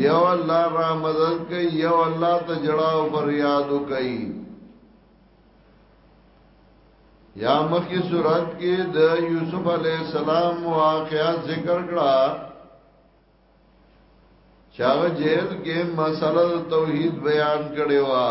یو الله را مدد کوي یو الله ته جړاو پر یادو کوي یا مخی صورت کې د یوسف علی السلام واقعا ذکر کړه چاغه جیل کې مسله توحید بیان کړي وا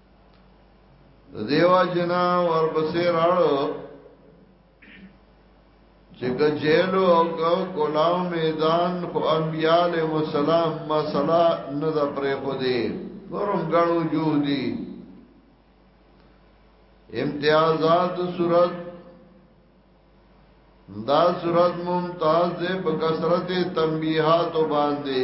دیو جنا ورپسې راړو چې کجېلو او کو کولاو میدان خو انبياله مسالم مسلا نه د پرې خو دي ورم غړو جو دي امتیازات صورت دا صورت ممتاز دے بکسرت تنبیحات باندے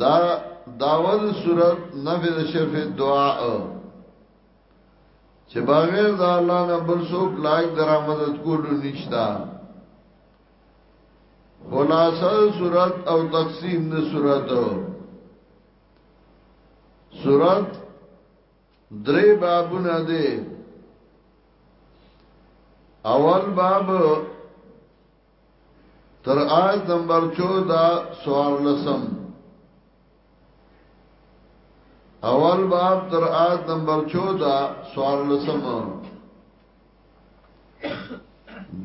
دا داول صورت نفذ شرف دعا چې بغیر د الله نه بل څوک لایق درآمد کولو نشتا خلاصه صورت او تقسیم د صورت صورت درې بابونه دي اول باب تر آیت نمبر 14 سوار لسم اول باب تر آیت نمبر 14 سوار لسم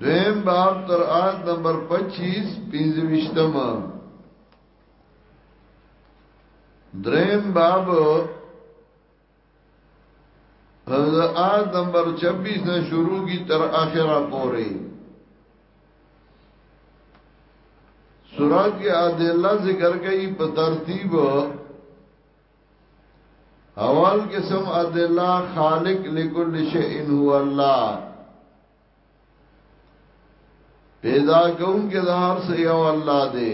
دویم باب تر آیت نمبر 25 پنځوشتم دریم باب آیت نمبر 26 نه شروع کی تر اخره پورې سورات کې ادله ذکر کړي په ترتیب اول قسم ادله خالق لكل شيء هو الله پیدا کون کې د هر څه یو الله دی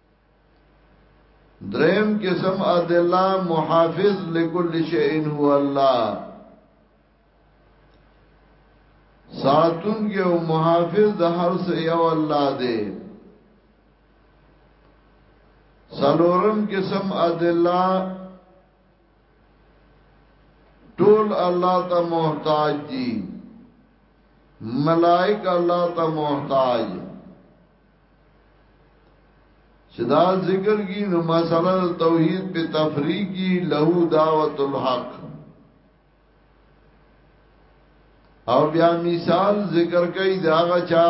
دریم قسم ادلا محافظ لكل شيء هو الله ساتون کې او محافظ د هر څه یو الله دی سلورم قسم ادلا ټول الله ته محتاج دي ملائک الله ته محتاج چې دا ذکر کی نو مسله توحید په تفریقی له دعوت الحق او بیا مثال ذکر کوي دا هغه چا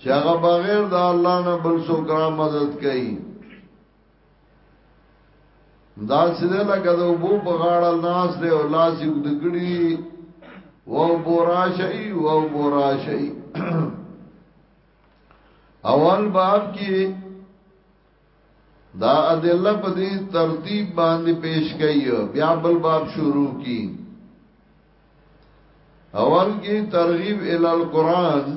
چې هغه بغیر د الله نه بل څوک را مدد کوي دا چې ده لکه د اوبو په غاړه ناس دی او لاس یې اوږده کړي و اوبو راشي و اوبو راشي اول باب کې دا ادله په دې ترتیب باندې پیش کړي بیا بل باب شروع کی اول کې ترغیب ال القران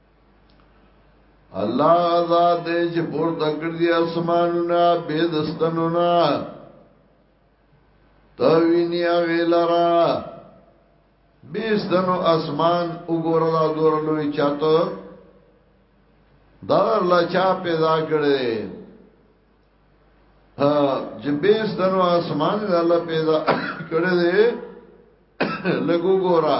الله غزا دې چې پورته کړ دي اسمانونه به دستنونه تو وینیا ویلرا بیس دنو اسمان اگور دا دور لوی چاہتو دار اللہ چا پیدا کرده جی بیس دنو اسمان دا اللہ پیدا کرده لگو گورا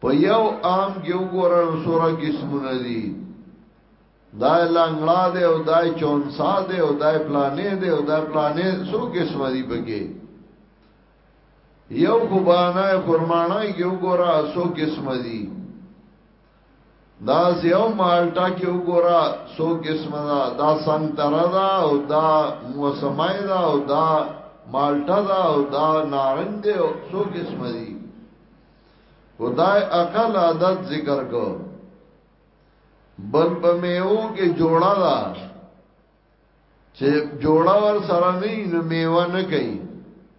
په یو عام کې وګورئ نو سوره قسمونه دي دا لنګړه دی او دا چونسا دی او دا پلانې دی او دا پلانې څو قسم دي پکې یو خوبانه خورمانه کې وګورئ څو قسم دي دا یو مالټا کې وګورا سو قسمه دا دا سنگ تر دا او دا موسمه دا او دا مالټا دا او دا نارنج دی سو قسمه دی خدای عقل عادت ذکر کو بل په میو کې جوړا دا چې جوړا ور سره نه نو میوه نه کوي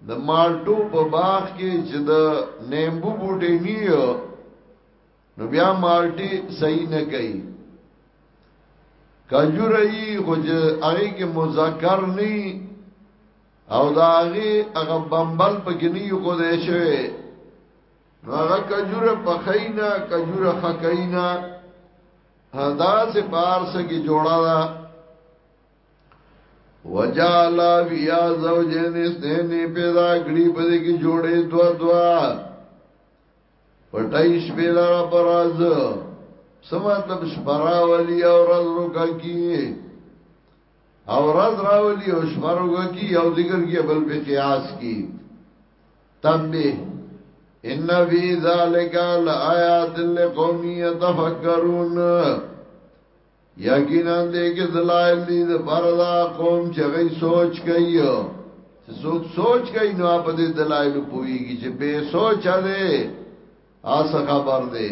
د مالټو په باغ کې چې د نیمبو بوټي نیو نو بیا مالټي صحیح نه کوي کجوري خو چې هغه کې مذکر نه او دا هغه هغه بمبل په ګنی کو دی شوی هغه کجوره په خینا کجوره خکینا دا سه پار سګي جوړا دا وجالا بیا زوجین استین پیدا غړي په دې کې جوړې دوا دوا پټای شپې لاره پراز سمات شپرا ولی او رزو کا کی او رز راولی او شپروګه کی او ذکر کی بل په قیاس کی تنبیه ان فی ذلک لآیات لقوم یتفکرون یقینا دې کې دلایل دي د پردا قوم چې غي سوچ کوي چې سوچ سوچ کوي نو په دې دلایل پويږي چې به سوچ لري آسه خبر دی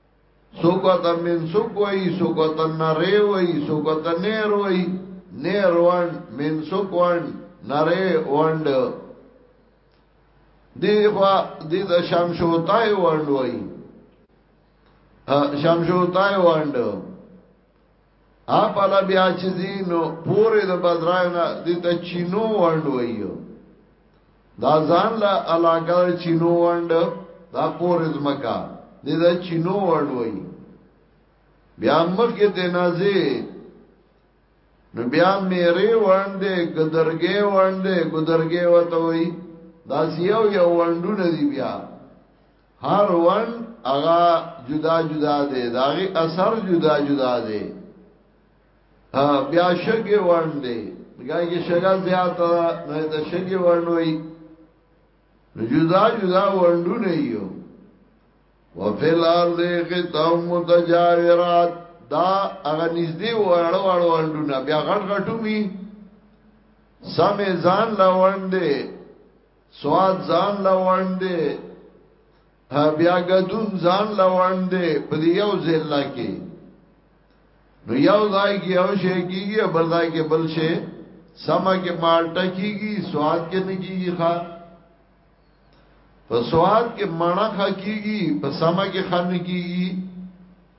سوکوتن من سوک وئی سوکوتن نرے وئی سوکوتن نیر وئی نیر ون من سوک ون نرے وند دی خوا دی دا شمشوتای وند وئی شمشوتای وند اپلا بیا چې دینو پورې د بدراینا د ته چینو وند وایو دا ځان لا علاقه چینو وند دا پورې زمکا د ته چینو وند وای بیا مخکې ته نازي نو بیا میرې وندې ګدرګې وندې ګدرګې وته وای دا سیو یو وندونه دی بیا هر ون هغه جدا جدا دی داغه اثر جدا جدا دی بیا شګه ون دی ګایږي شګه زیات نه د شګه ون وي جدا جدا وندو نه یو وفي الارض قطع متجاورات دا هغه نږدې وړو وړو وندونه بیا غټ غټو می سمې ځان لا وندې سواد ځان لوړن دی بیا ګدون ځان لوړن دی په یو ځل کې نو یو ځای کې یو شي کیږي بل ځای کې بل شي سما کې مالټا کیږي سواد کې نه کیږي ښا په سواد کې مڼه ښا کیږي په سما کې خان کیږي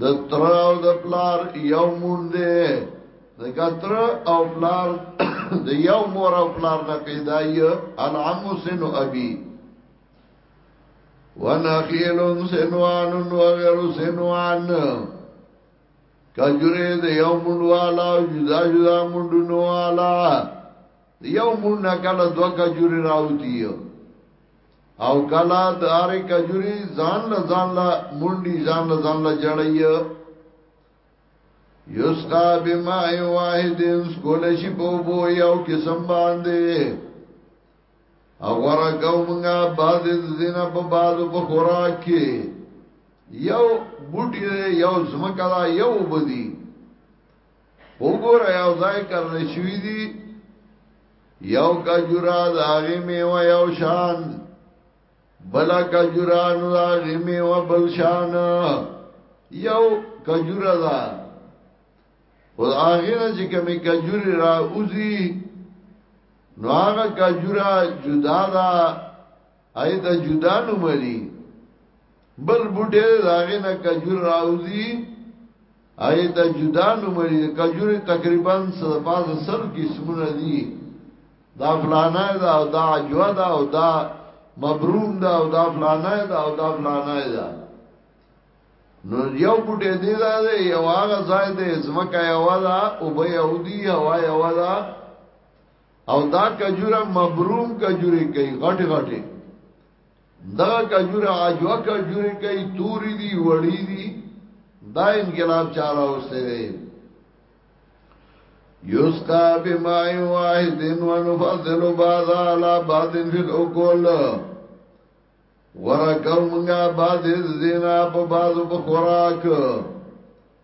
د تر او د پلار یو مون دی د ګتر او پلار د یو مور او پلار نه پیدا ی العم سن ابي ونخيل سنوان وغير سنوان کجوره د یو مون والا جدا جدا مونډونو والا یو مون نه کله دوه کجوره راوتی او کلا د اره کجوري ځان له ځان له مونډي ځان له ځان له جړی یسقا بما واحد سکول شي په بو یو قسم باندې او ورا قومنګا باز زینا په باز په خوراک کې یو بوټي یو زمکلا یو بدی وګوره یو ځای کرل شوی دی یو کجورا د هغه میوه یو شان بل کجورا نو د هغه میوه بل شان یو کجورا دا او هغه نه چې کومې کجوري را اوزي نو هغه کجورا جدا ده آی دا جدا نمری بل بوټه داغه نه کجور راوځي آی دا جدا نمری کجور تقریبا سلفاز سر قسمونه دي دا فلانه دا او دا عجوه دا او دا مبروم دا او دا فلانه دا او دا فلانه دا نو یو بوټه دی دا یو هغه ځای دی زمکه یو دا او به یو دی هوا یو دا او دا کجوره مبروم کجوره کوي غټي غټي دا کجوره اجوا کجوره کوي توري دي وړي دي دا انقلاب چاره اوسه دی یسقا بماء واحد ونفضل بعض على بعض في الاكل ورکو منگا باز دینا پا بازو پا خوراک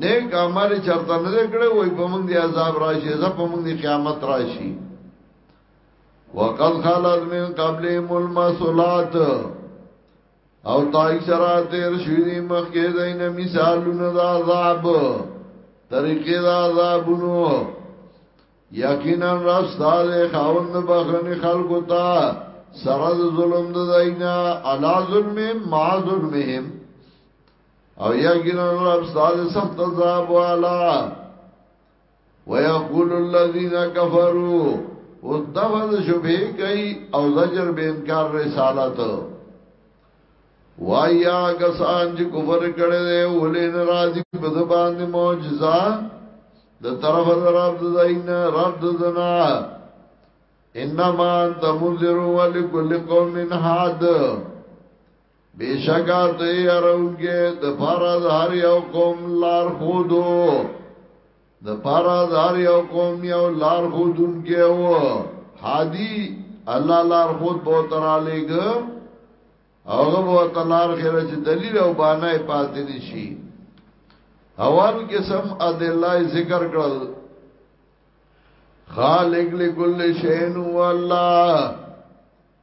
نیک عمل چرته نه کړي وای په موږ دی عذاب راشي زه په موږ دی قیامت راشي وقد خلت من قبلهم المسلات او تای سره تیر شوی مخکې دین مثالونه د عذاب طریقې د عذابونو یقینا رستا له خاوند بخنی خلقو ته سره ظلم د دینا علا ظلم ما ظلمهم او یقینا رب ساده سخت عذاب والا ويقول الذين كفروا ودفن شبه کوي او زجر به انکار رسالت وایا کسان چې کفر کړي دي ولې ناراضي په زبان معجزه د طرف رب د زین رب د زنا انما انت منذر ولکل قوم حاد بیشکا ته یارونګه د پارا دار یو قوم لار خودو د پارا دار یو قوم یو لار خودون کې و هادي الله لار خود بو ترالېګ هغه بو تلار خیر چې دلیل او باندې پاتې نشي اول قسم ادله ذکر کړل خالق لكل شيء هو الله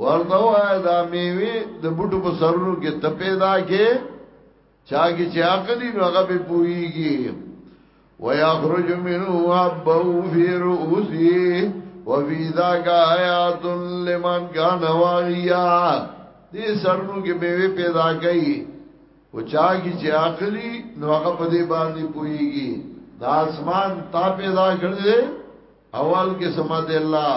ورته وای دا میوه د بوټو په سرونو کې ته پیدا کې چا کې چې عقلی نو هغه به پويږي ويخرج منه حبه في رؤوسه وفي ذاك آيات لمن كان واعيا دې سرونو کې میوه پیدا کړي او چا کې چې عقلی نو هغه په دې باندې پويږي دا اسمان تا پیدا کړل اول کې سمد الله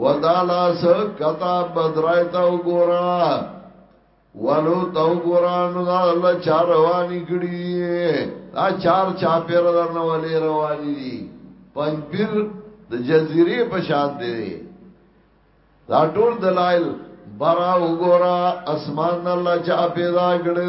ودالا س کتا بدرای تا وګورا ولو تا وګورا نو دا الله چار رواني کړی دا چار چا پیر درنه ولې رواني دي پنځبیر د جزيره په شان دی دا ټول دلایل برا وګورا اسمان الله چا پیدا کړی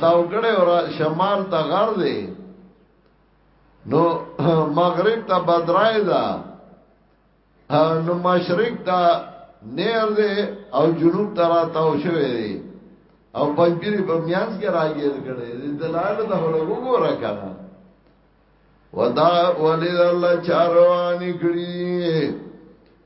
تاوګړې او شمال ته غر دی نو مغرب ته بدرای ده نو مشرق ته نیر دی او جنوب ته را تاو شوی دی او پنځبيري په میانس کې راګیر کړي دلال ته هلګو ګوره کنه ودا ولید الله چاروانی کړی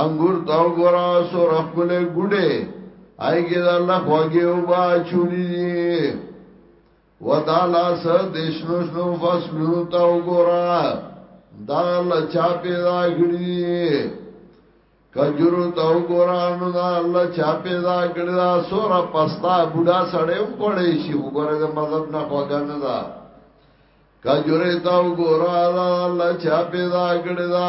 انګور تا وګورا سور خپل ګډه آیګه د الله خوږه او با چولی دی وتعالى س دیشنو شنو فصلو تا وګورا دا لچا پیدا کړی کجورو تا وګورا نو دا الله چا پیدا کړی دا سور پستا بوډا سړی هم پړې شي وګوره د مذهب نه خوګا نه دا کجوره تا وګورا دا الله چا پیدا کړی دا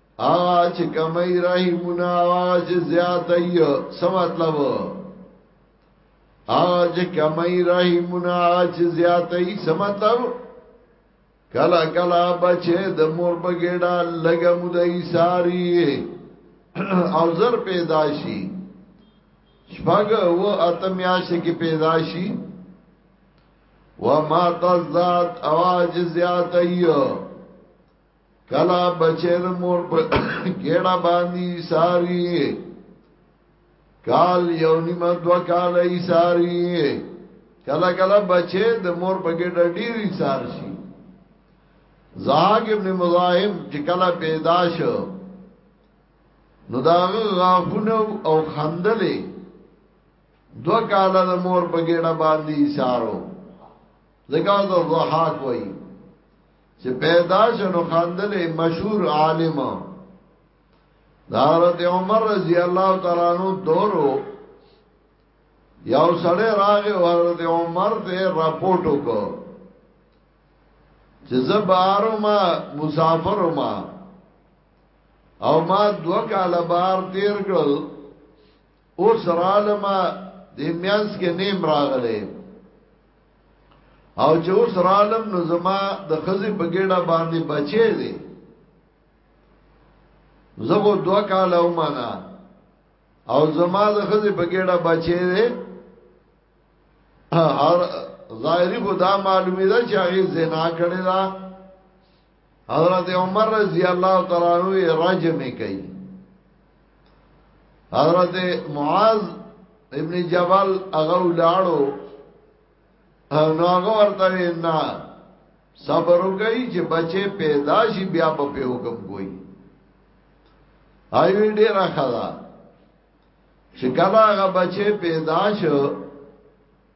آغا چې کمی رحمونه آغا چې زیاد ای سو مطلب آغا چې کمی رحمونه آغا چې زیاد ای سو مطلب کلا کلا بچه د مور بګیډا لګه مودای ساری او زر پیدا شي شپږ و اتم یاش کې پیدا شي و ما تزاد اواز زیات ایو کلا بچه د مور په ګډه باندې ساری کال یو نیمه دو کال ای ساری کلا کلا بچه د مور په ګډه ډیری سار شي زاګ ابن مزاحم چې کلا پیدا شو نو دا غافونه او خندلې دو کال د مور په ګډه باندې سارو زګاز او ضحاک وایي چې پیدا شنو خاندل مشهور عالم دا حضرت عمر رضی الله تعالی عنہ دورو یو سړی راغی او حضرت عمر ته راپورټ وکړ چې زه بارو ما مسافر ما او ما دوه کاله بار تیر کړل اوس رالم د میانس کې نیم راغله او چې اوس رالم نو زما د خزې په ګډه باندې بچې دي زغه دوا کال او معنا او زما د خزې په ګډه بچې دي هر ظاهری خدا معلومی ده چې هغه زنا کړی ده حضرت عمر رضی الله تعالی عنہ راجم کوي حضرت معاذ ابن جبل هغه ولاړو نو هغه ورته نه صبر وکړي چې بچي پیدا شي بیا په حکم کوي ایوی ډیر خدا چې کله هغه بچي پیدا شو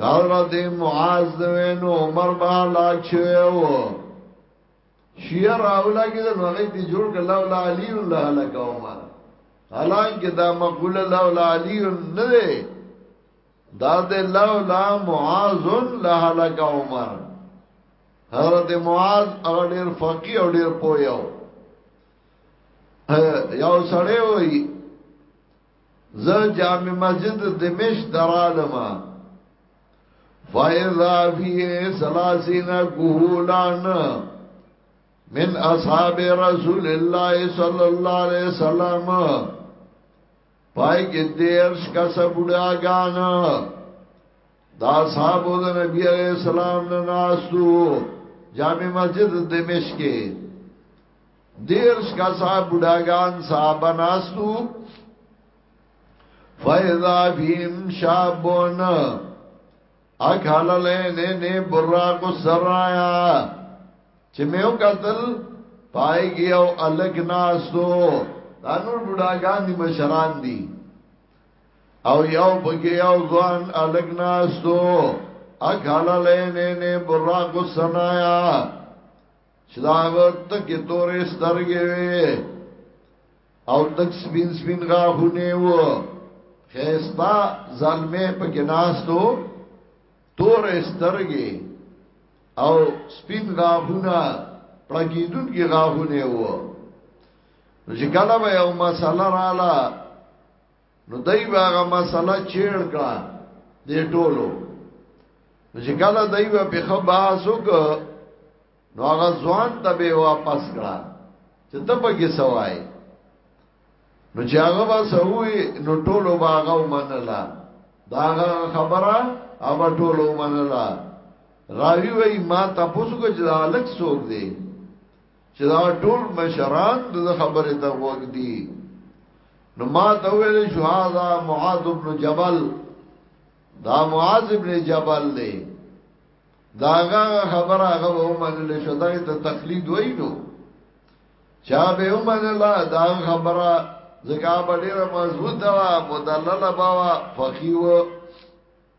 حضرت معاذ نو عمر با لا چویو شیعه راولا کې د نوغې دی جوړ کړه لولا علی الله لک عمر حالانکه دا مقوله لولا علی نه ده دا د لولا معاذ الله لک عمر حضرت معاذ هغه ډیر فقی او ډیر پویو یو سړی وای زه جامع مسجد دمشق درالما فائزا فیه سلاسین گهولان من اصحاب رسول الله صلی الله علیه وسلم پای کې دیرش کا سبډاګان دا صاحب د نبی علیہ السلام نه ناسو جامع مسجد د مشک دیر شکا صاحب بډاګان صاحب ناسو فیضا بیم شابون اکال لینے نے براق سرایا چه میو قتل پائے گیا او الگ ناسو دانور بڑاگان دی مشران دی او یو پکې یو ځوان الګ ناستو اکاله لینې نه برا کو سنایا چې دا وخت کې تورې سترګې وي او تک سپین سپین غاښونه و خيستا ظلمه په کې ناستو تورې سترګې او سپین غاښونه پړګیدون کې غاښونه و چې کله به یو مسله رااله نو دای باغه مسله چیړ کړه دې ټولو چې کله دای په بخه باسو ک نو هغه ځوان ته به واپس کړه چې ته په کې سوای نو چې هغه به سوي نو ټولو باغه ومنله دا خبره هغه ټولو ومنله راوی وای ما تاسو کو چې الک سوګ دی چې دا ټول مشران د خبرې ته وګ دي نو ما ته ویل شو هاذا معاذ ابن جبل دا معاذ ابن جبل دی داغه خبره هغه ومنل شو دا ته تقلید وای نو چا به ومنل دا خبره زکه ډیره مضبوطه وا مدلله باوا فقیو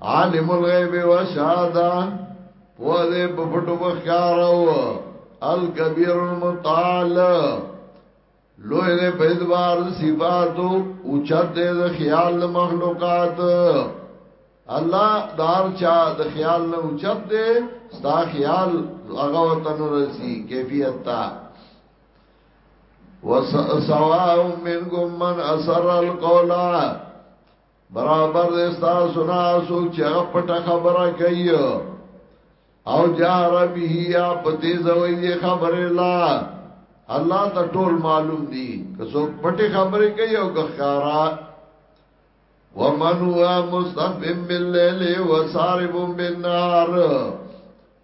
عالم الغیب و شهاده پوه دې په پټو بخارو الکبیر المتعال لوی دې په ادوار صفاتو اوچت دې د خیال مخلوقات الله دار چا د خیال نه اوچت دې ستا خیال هغه وطن رسی کیفیت تا وسواء منکم من اسر القولا برابر دې تاسو نه سوچ چې پټه خبره کوي او جار به یا پتی زوی دې خبره لا الله ته ټول معلوم دي که څو پټه خبره کوي او که خارا ومن هو مستقبل بالليل وسارب بالنهار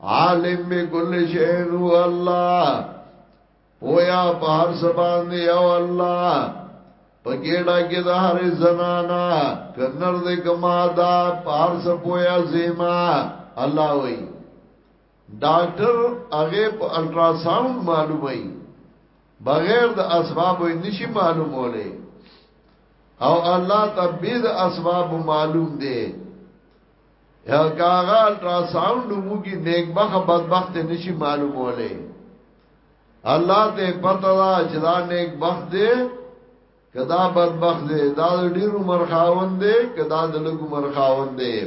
عالم به کل شین هو الله پویا پار سبان دی او الله پګېډا کې د هر زنانا کنر دې کما دا پار سپویا زیما الله وای ډاکټر هغه په الټراساوند معلومای بغیر د اسباب نشي معلوموله او الله تبید اسباب معلوم دی یا کاغه الټرا ساوند وګي نیک بخ بدبخت نشي معلوموله الله ته پته دا چې دا نیک بخت دی کدا بدبخت دی دا ډیر عمر خاوند دی کدا د لګ عمر خاوند دی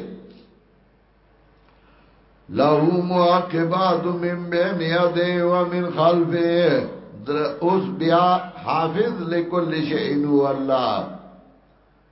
له معقبات من بین یده و من خلفه در اوس بیا حافظ لكل شيء هو الله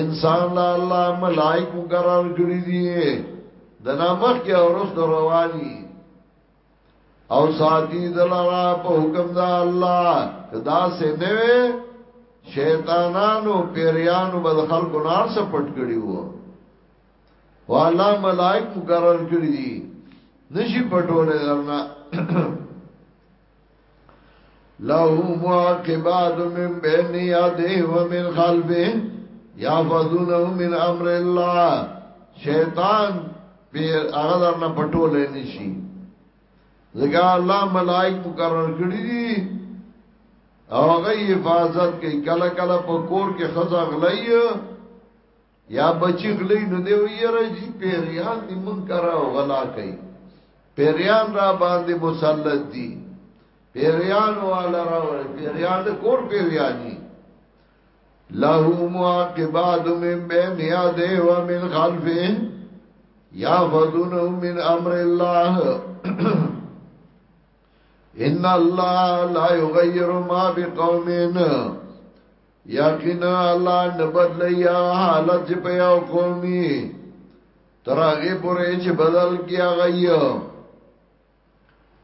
انسان لا الله ملائک مقرر کړی دي د نامخ کې اورس رواني او ساتي دلارا په حکم دا الله کدا سه نه شیطانانو پیریانو بد خلکو نار سره پټ کړی وو والا ملائک مقرر کړی دي نشي پټوله درنه له معاقبات من بين يديه ومن خلفه يحفظونه من امر الله شیطان پیر هغه در نه پټول نه شي ځکه الله ملائک مقرر کړی دي او هغه حفاظت کوي کله کله په کور کې خزغلای یا بچی غلی نو دی ویره جی پیریان دی من کرا او غلا کوي پیریان را باندې مسلط دي پیریان والا را ور پیریان کور پیریانی له معاقبات من بین یاده و من خلفه یا فذونه من امر الله ان الله لا يغير ما بقومنا یقینا الله نه بدلی حالت چې په یو قومي ترغه پورې چې بدل کیا غيو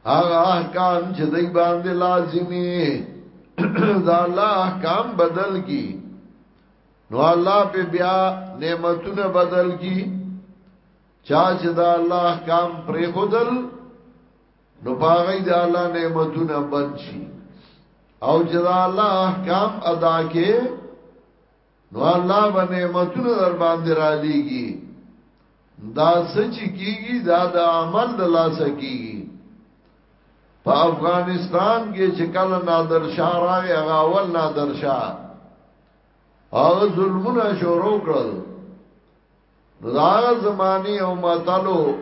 هغه احکام چې دوی باندې لازمي دا الله احکام بدل کی نو الله په بیا نعمتونه بدل کی چا چې دا الله احکام پرې خودل نو باغی دا الله نعمتونه بند شي او جدا الله احکام ادا کې نو الله به نعمتونه در باندې را لېږي دا سچ کیږي دا د عمل د لاس کیږي په افغانستان کې چې کله نادر شاه راغی هغه اول نادر شاه هغه ظلمونه شروع کړل نو دا زمانی او ماتلو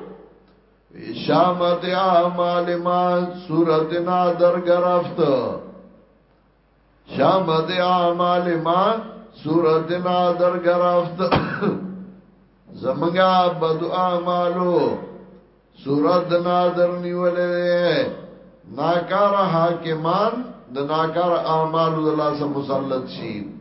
شامت اعمال ما صورت نادر گرفت شامت اعمال ما صورت نادر گرفت زمگا بدو اعمالو صورت نادر نیولے ناکار حاکمان د ناکار اعمالو دلاسه مسلط شید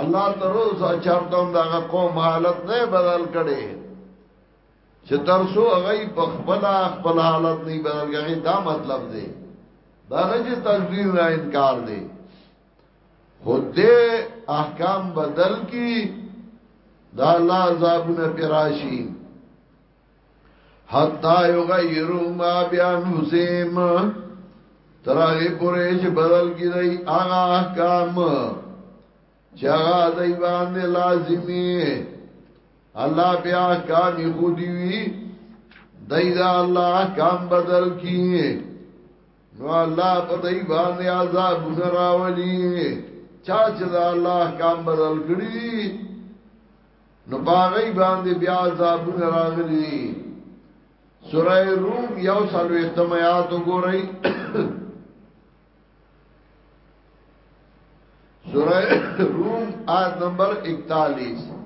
الله تروزا چرته هم دغه قوم حالت نه بدل کړي چې ترسو هغه په خپل خپل حالت نه بدل کړي دا مطلب دی دا نه چې تقدیر نه انکار دی خود دې احکام بدل کی دا الله عذابونه پراشي حتا یغیرو ما بیان حسیم تراغی پوری چه بدل کی دی آغا احکام چه آغا دی باندې لازمی الله بیا احکام خودی وی دی دا الله احکام بدل کی نو الله په دی باندې عذاب راولی چا چې دا الله احکام بدل کړی نو باغی باندې بیا عذابون راغلی سوره روم یو سالو اختمایات وګورئ سوره روم آیت نمبر 41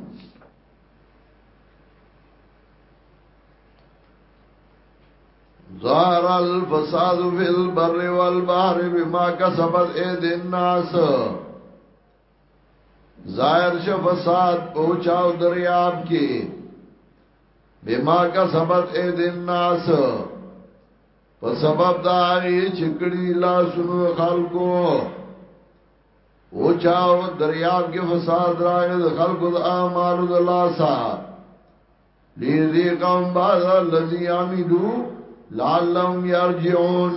ظهر الفساد في البر والبحر بما كسبت ايدي الناس ظاهر شو فساد پوچاو دریاب کې بما کا سبت اے دن ناس په سبب دا هغه چې کړي لا سنو خلکو او چاو دریاب کې فساد راغی د خلکو د اعمالو د لاسا لیزی قوم باز الذی عملو لعلهم یرجعون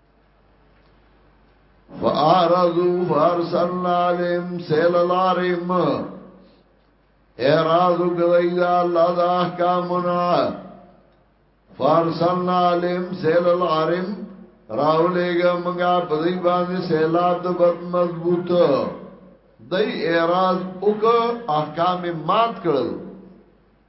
فارضو فارسلنا علیم سیل الارم اعراضو گوئی دا اللہ دا احکامنا فارسلنا علیم سیل الارم راو لے گا منگا پدی باندی سیلاب دا بد مضبوط دی اعراض اکا احکام مات کرل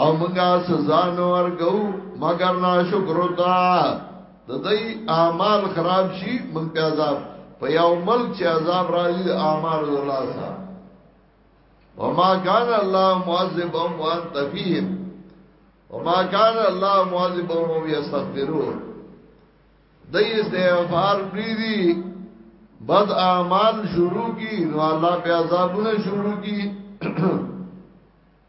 او منګا سزا نو ورګو مگر نا شکر تا د دې اعمال خراب شي من په عذاب په یو ملک چې عذاب راځي اعمال الله سا وما كان الله معذبهم وانت فيهم وما كان الله معذبهم وهم يستغفرون دې استغفار بریدي بد اعمال شروع کی نو الله په عذابونه شروع کی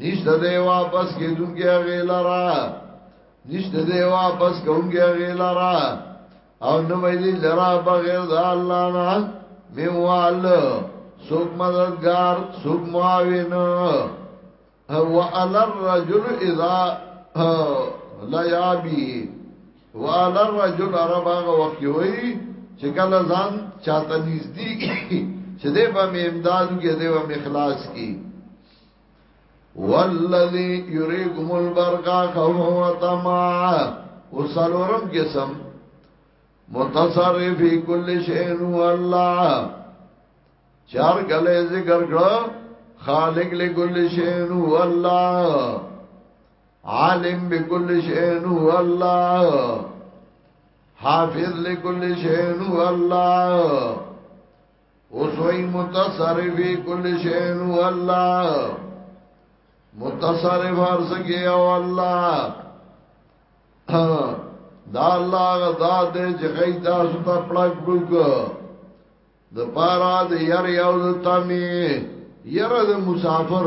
نشته دی واپس کېدونکي هغه لرا نشته دی واپس کوونکي هغه لرا او نو ویلي لرا بغیر د الله نه میوال سوک مددگار سوک معاون هو علی الرجل اذا لا یابی وعلى الرجل عرب هغه وخت کې وای چې کله ځان چاته نږدې چې دې په امدادو کې دې په اخلاص کې والذي يريكم البرقا خوفا وطمعا وصلورم قسم متصرف في كل شيء والله چار گلے ذکر کړه خالق لكل شيء والله عالم بكل شيء والله حافظ لكل شيء والله اوس وای متصرف کل شی نو الله متصرف هر څه کې او الله دا الله غزا دې چې غي تاسو ته پړک بوک د پارا د ير یو د تامي ير د مسافر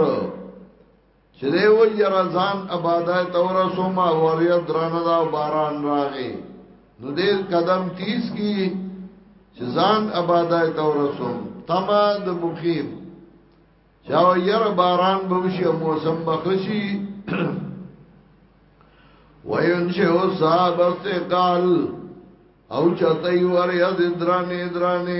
چې دی و یرا ځان آبادای تور سو ما وریا درانه دا باران راغې نو دې قدم تیز کی چې ځان آبادای تور سو تما د مقیم چاو یرا باران به وشي موسم بخشي وینشه او صاحب استقال او چتای وریا درانه درانه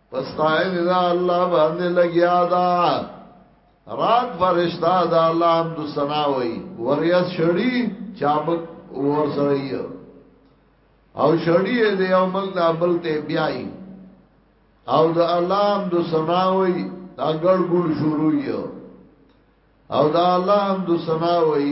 پستاین دا الله باندې لګیا دا رات فرشتہ دا الله حمد ثنا وای وریاس شړی چابک ور سره یو او شړی دې یو مل دا بل ته بیاي او دا الله حمد ثنا وای دا ګړ ګړ شروع یو او دا الله حمد ثنا وای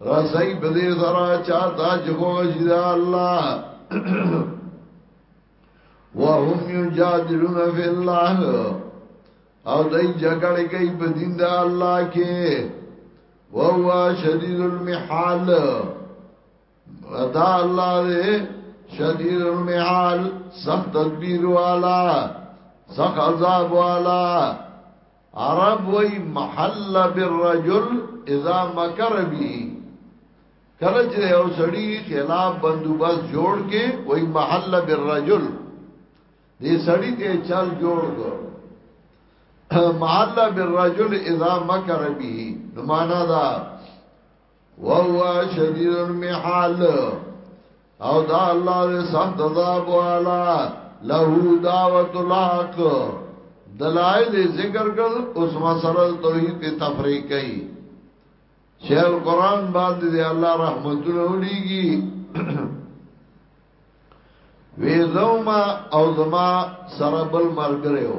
رسای په دې سره چا تا جوړ دا الله وهم یجادلون فی الله او دای جګړه کوي په دین د الله کې وهو شدید المحال ادا الله دې شدید المحال سخت تدبیر والا سخت عذاب والا عرب وی محل بالرجل اذا مکر بی کله چې یو سړی خلاف بندوبست جوړ کې وی محل بالرجل دې سړی ته چل جوړ کو محل بالرجل اذا مکر بی نو معنا دا وهو شدید المحال او دا الله دې سخت عذاب والا له دعوت الحق دلائل ذکر کړ اوس مسله توحید ته تفریق کړي شیخ القران باندې دې الله رحمتونه وړيږي وی زوما او زما سره بل مرګره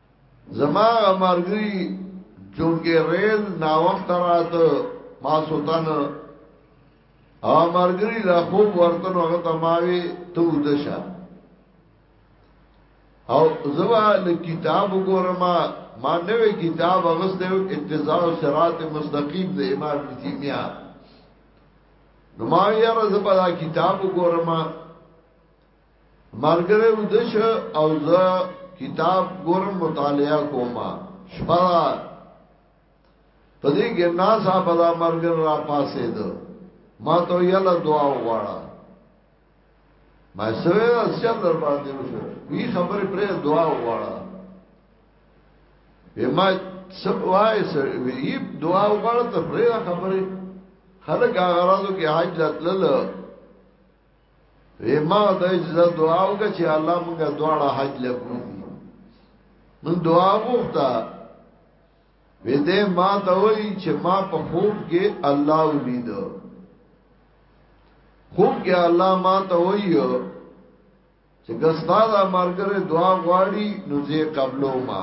زما مرګي چونګې ریل نا وخت رات ما سلطان ا مرګري لا خوب ورته نو هغه تماوي تو دشا او زما له کتاب ګورم ما نوې کتاب اغسته اتزاع صراط مستقیم د امام تیمیه نو ما یې راز په کتاب ګورم مرګره ودش او زه کتاب ګورم مطالعه کوم شپه په دې کې نا صاحب دا مرګره را پاسې ده ما ته یلا دعا وغواړه ما سوي دا څل در باندې وشو وی خبر پر دعا وغواړه به ما سب وای سر وی دعا وغواړه ته پر خبره خلک هغه راځو کې حاج لتل ما د اجازه دعا وکړه چې الله موږ دواړه حج لګو من دعا وغوښته وې دې ما ته وایي چې ما په خوب کې الله ولید خوب کې الله ما ته وایي چې ګستا دا مرګره دعا غواړي نو زه قبلو ما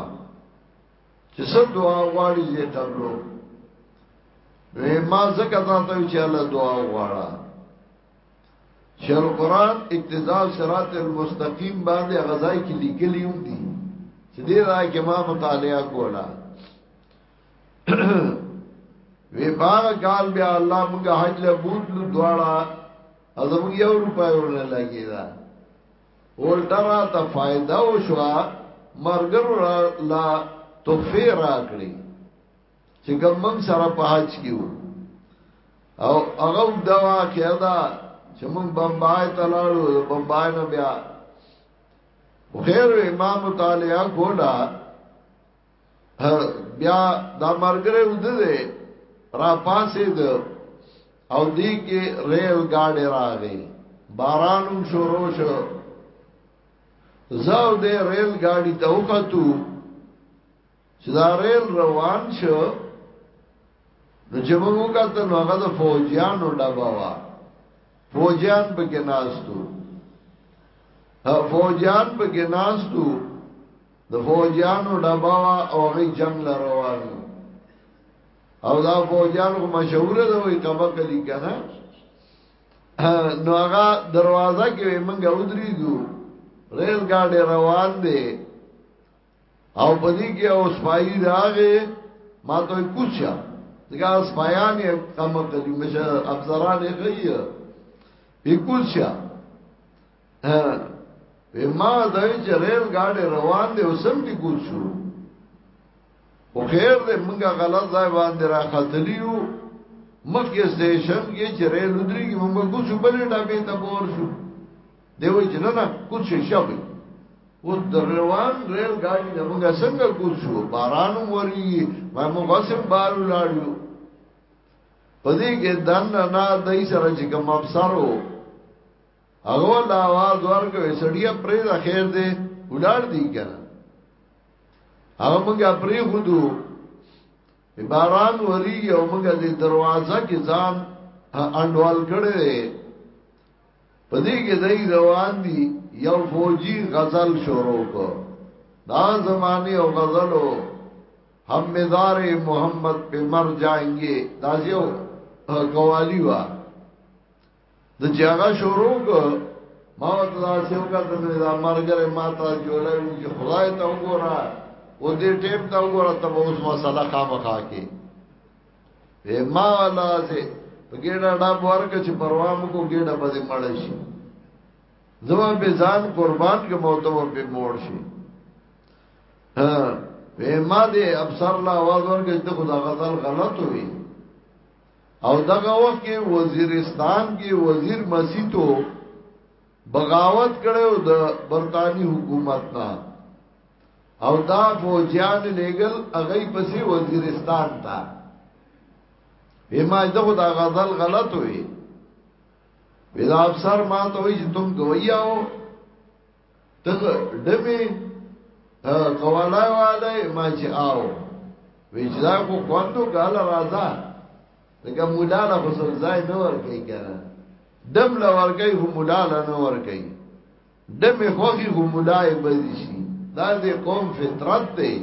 چې څه دعا غواړي زه قبلو وې ما زکه تا ته چې الله دعا غواړه شهر قرآن اتزال شرات المستقیم باندې غزای کې لیکلی هم دي چې دې راي کې ما مطالعه کولا وی باغ کال بیا الله موږ حج له بوتلو دواړه ازم یو روپای ورنه لګی دا ولټرا ته فائدہ وشو مرګر لا تخفیر راکړي چې کوم من سره په حج کې وو او هغه دا واقعا دا چې موږ بمبای ته لاړو بمبای نه بیا خیر امام مطالعه کولا بیا دا مرګره ودده را پاسې ده او دی کې ریل گاډي راغی بارانم شروع شو زاو دې ریل گاډي ته وختو چې دا ریل روان شو نو چې موږ وکړو نو هغه د فوجیانو ډبا وا فوجیان به کې ناستو فوجیان به کې ناستو د فوجیانو ډبا وا او هغه جنگ لا روان او دا فوجیان خو مشهور ده وي کبا کلی کنه نو هغه دروازه کې موږ ودرېږو ریل ګاډي روان دي او پدې کې او سپایي راغې ما ته کوچا دغه سپایان یې کم کړی مشه افسران یې غي به کوچا به ما دای چې ریل گاډي روان دي اوسم کې کوچو او خیر دې موږ غلط ځای باندې را خاتلیو مخکې سټیشن کې چې ریل ودرېږي موږ کوڅو بلې ډبې ته پور شو دی وای چې نه نه کوڅ شي او دروان ریل ګاډي نه موږ څنګه کوڅ شو باران وری ما موږ غسم بار ولاړو پدې کې دن نه دای سره چې کوم افسر وو هغه لا आवाज ورکوي سړیا پرې د خیر دې ولاړ دی کنه هغه موږ پرې خودو باران وری او موږ دې دروازه کې ځان انډوال کړي په دې کې دای روان دي یو فوجي غزل شروع کو دا زماني او غزلو هم مزار محمد په مر جائنګي دا یو قوالی وا د جګه شروع کو ما ته دا څو کا د دا مرګره ما ته جوړه چې خدای ته وګوره او دې ټیم ته وګوره ته اوس مسله خامخا کې وی ما لازه په ګډه ډا ورک چې پروا مو کو ګډه باندې مړ شي زما به ځان قربان کې موته و به مور شي ها وی ما دې ابصر لا आवाज ورک چې خدا غزل غلط وي او دغه وخت کې وزیرستان کې وزیر مسیتو بغاوت کړو د برتانی حکومت نه او دا فوجیان لګل اغه پسې وزیرستان ته همای دغه دا غزل غلط وي ودا افسر ما ته وي چې تم گویاو ته دمه کوالای والای ما چې آو وی چې دا کو کوندو ګال راځه دغه مولا له حسن ځای نه ور کوي کنه دم له ور کوي هم مولا له نه ور کوي دم خوخي هم مولا یې بزي شي دا دې قوم فطرت دی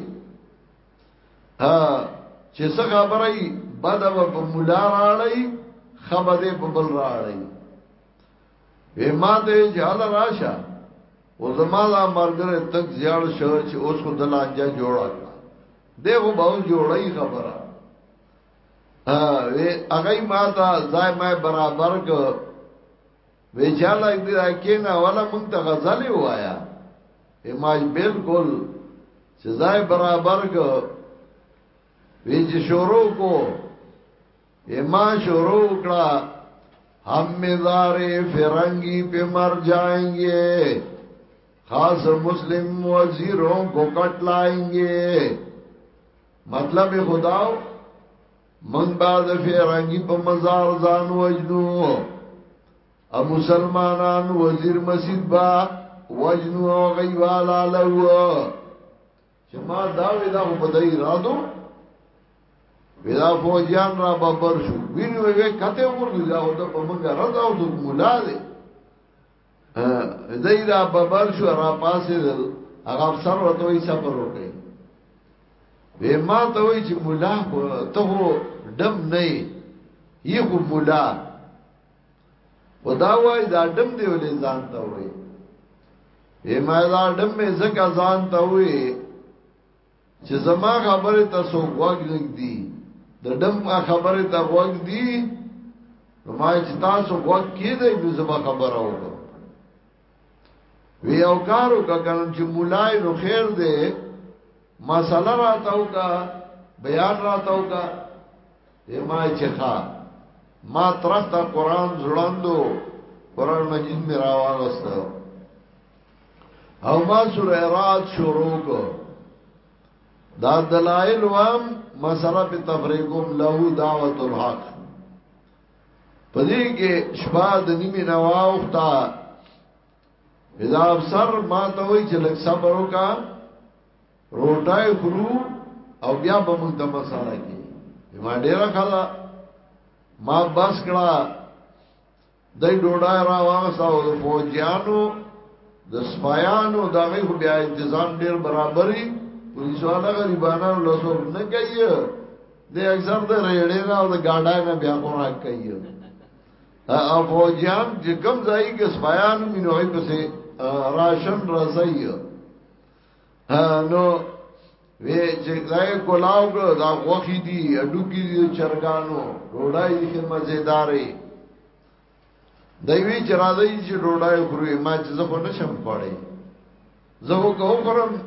ها چې څه خبره یې بده په مولا راړی خبره په بل راړی وې ما دې جهل راشه او زما لا مرګره تک زیاړ شو چې اوس خو دلانجه جوړه دی خو به جوړی خبره هغه ما ته ځای ما برابر ک وی چاله دې راکینا ولا مونږ ته غزل وایا ایماج بالکل چې ځای برابر ک وی چې شروع کو ایما شروع کړه ہم مزارے فرنگی پہ مر جائیں گے خاص مسلم وزیروں کو کٹ لائیں گے مطلب خداو من با د فیرنګي په مزار ځان وجنو ا مسلمانان وزیر مسجد با وجنو او غیوالا لو چې ما دا وی دا په دای رادو ودا فوجان را ببر شو ویني وې کته ورته دا او د پمنګ راځو د مولا دې دای را ببر شو را پاسې دل هغه افسر ورته وی صبر وکړي وې ما ته وی چې مولا خو ته هو دم نه یې خو مولا خدا وای دا دم دی ولې ځان ته وی وې ما دا دم مې زکه ځان ته وی چې زما خبره ته سو غوږ نګدي د دم خبره ته غوږ دي ما چې تاسو غوږ کېدای نو زما خبره وکړه وی او کارو کا کنن چې مولای نو خیر دی مسله راتاو کا بیان راتاو کا یې ما چې ښا ما ترخت قرآن زړاندو قرآن مجید می راوانستو او ما سوره رات شروع کو دا دلائل وام مسله په تفریقم له دعوت الحق پدې کې شپه د نیمه نواوخته اذا افسر ما ته وای چې لږ صبر وکا روټای خرو او بیا به موږ د مساله کې ما ډیره خلا ما بس کړه دای ډوډای را واغسا او د فوجیانو د سپایانو دغه خو بیا انتظام ډیر برابرۍ پولیسو هغه غریبانو له څور نه کوي د اکثر د ریړې نه او د ګاډای نه بیا خوراک کوي او فوجیان چې کم ځای کې سپایانو مينوي پسې راشن راځي نو وی چې دای کولاو کو دا غوخي دي اډو کې دي چرګانو ډوډۍ یې مزیدارې دوی چې راځي چې ډوډۍ خوري ما چې زه خو نشم پړې زه خو کوم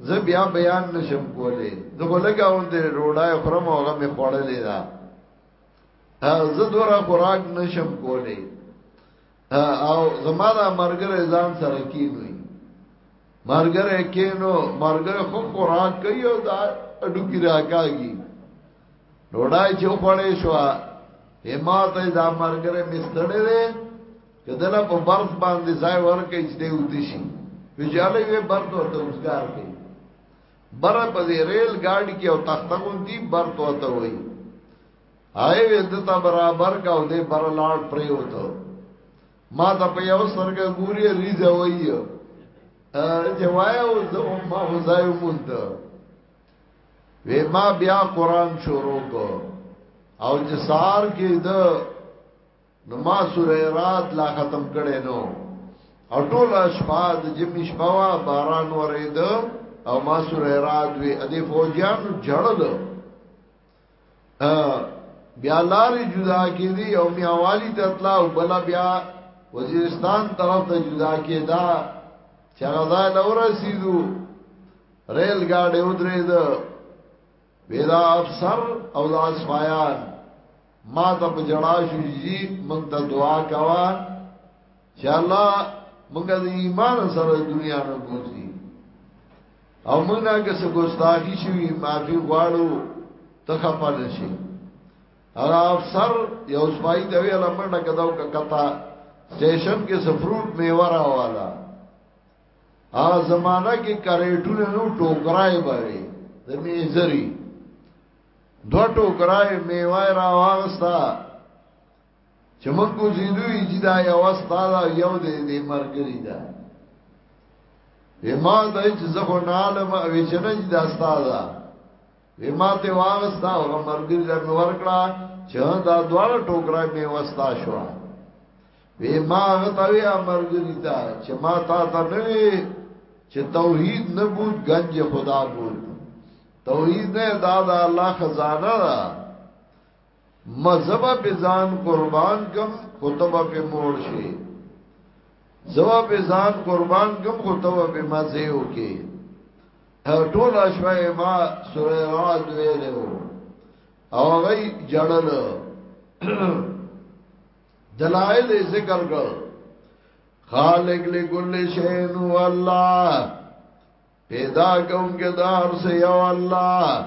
زه بیا بیان نشم کولې زه خو لګاوم دې ډوډۍ خورم او هغه مې خوړلې ده زه دورا خوراک نشم کولې او زمارا مرګره ځان سره کینوي مرګره کینو مرګره خو خوراک کوي او دا اډو کې راکاږي ډوډۍ چې خوړې شو هماته دا مرګره مستړې ده کدلا په برف باندې ځای ورکه چې دی وتی شي ویجاله وی برف ورته وزګار کوي بره په ریل ګاډي کې او تختمون دي برف ورته وایي آی وې د تا برابر کا او دې بر لاړ پرې وته ما ته په یو سرګه ګوري ریځه وایي چې وای او زه ما وځای مونږ وې ما بیا قران شروع کو او چې سار کې د نو ما سورې رات لا ختم کړي نو او ټول شپه د جمی شپه وا باران ورید او ما سورې رات وی ادي فوجان جړل بیا لارې جدا کې دي او میاوالی ته اطلاع او بل بیا وزیرستان طرف ته جدا کې دا چې هغه ځای له ورسېدو ریل ګاډي ودرې ده ودا افسر او لاس پایان ما ته په جړا شو جی مونږ ته دعا کوا چې الله موږ د ایمان سره دنیا نه کوزي او موږ نه که څه ګستاخی شوی معافي غواړو ته خپه نشي هر افسر یو سپای دی ویل منډه کداو کتا سټیشن کې سفروټ میوه راواله ا زمانہ کې کریټونه نو ټوکرای بوي د میزری دو ټوکرای میوه راوغستا چې موږ ګرځېدو چې دا یو استاد یو دې دې مرګري دا ما دای چې زه خو نه عالم او چې نه دا استاد وی ما ته واغستا او مرګري له ورکړه چې دا دواړه ټوکرای می وستا شو وی ما غتوی مرګري دا چې ما تا ته نه وی چې توحید نه بود گنج خدا بود توحید نه دا دا الله خزانه ده مذهب په ځان قربان کم خطبه په مور شي زوا په ځان قربان کم خطبه په مزه یو کې ټول اشوای ما سوره رات ویلو او غي جړل دلائل ذکر کړ خالق لكل شيء هو الله پیدا کوم کې دار سه یو الله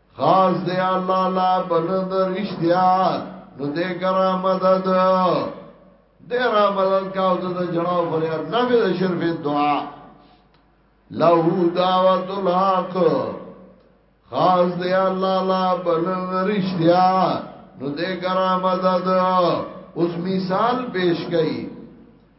خاص دی الله لا بل درشتیا نو دې کرا مدد دې را مدد کاو د جناو فریاد نه به شرف دعا له دعوت الحق خاص دی الله لا بل درشتیا نو دې کرا مدد اوس مثال پیش کړي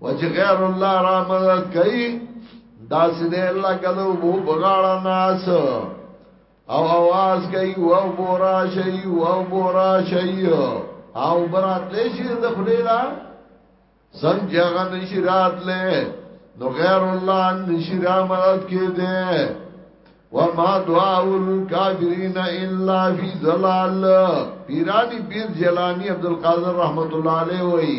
وجه غیر الله را مدد کئی دا سیده اللہ کدو بو بغاڑا ناس او آواز کئی و او بورا شئی و او بورا شئی او برات لے شیر دخلیلا سنگ جاگا نشیرات لے نو غیر اللہ نشیرا مدد کی دے وما دعاء الكافرین الا فی ظلال پیرانی پیر جلانی عبدالقادر رحمت اللہ علیہ وئی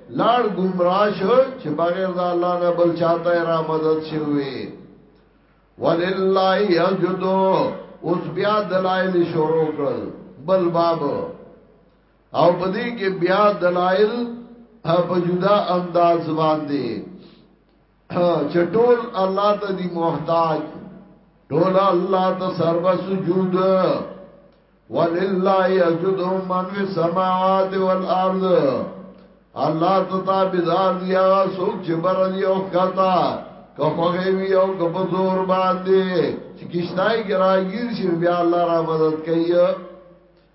لار گمراه شو چې بغیر د الله نه بل چاته را مدد شوی ولله یجدو اوس بیا دلایل شروع کړل بل باب او پدې کې بیا دلایل په جدا انداز باندې چې ټول الله ته دی محتاج ټول الله ته سرب سجود ولله یسجد من فی السماوات والارض الله ته تابعدار دی هغه څوک چې بر دی او کتا که خوغه وی او که په زور باندې چې کیشتای کې راګیر شي بیا الله را مدد کوي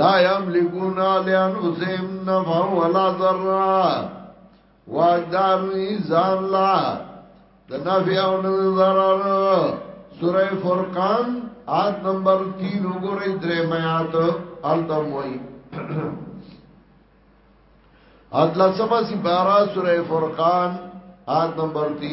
لا یملکون علی انفسهم نفع ولا ضر واقدار نزان لا د نفع او ضرر سوره فرقان آیت نمبر 3 وګورئ درې میات التم وای اتلا سما سی بارا سوره فرقان آیت نمبر 3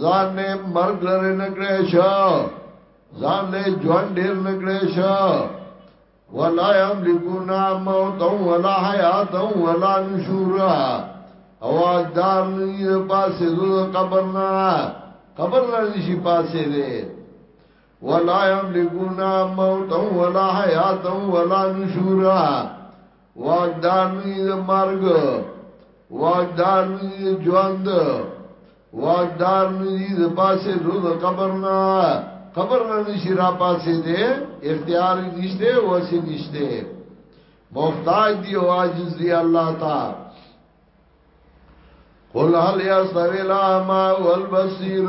ځان نه مرګ لري نکړې شو ځان له ژوند ډیر نکړې شو ولا یملکون موت ولا حیات ولا نشور او اقدار نی پاسې د قبر نه قبر نه نشي پاسې دې ولا یملکون موت ولا حیات ولا نشور واقدار نی د مرګ واقدار نی د ژوند واقدار نی د پاسه روز قبر نه قبر نه نشي را پاسه دې اختیار نشته وسه نشته محتاج دی او عاجز دی الله تعالی قل هل يستوي الاعمى والبصير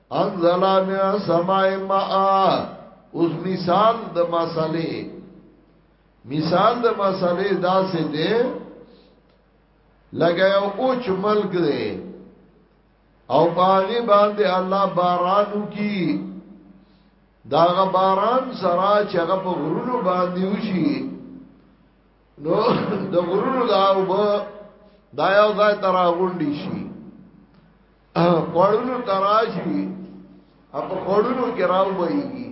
انزل من السماء ماء اوس مثال د مسالې مثال د مسالې دا څه دی لګیا اوچ ملک دی او باغی باندې الله بارانو کی داغه باران سرا چې هغه په غرونو باندې وشي نو د غرونو دا وب دا یو ځای ترا غونډي شي خوړونو تراشي اپ خوړونو کې راو بهيږي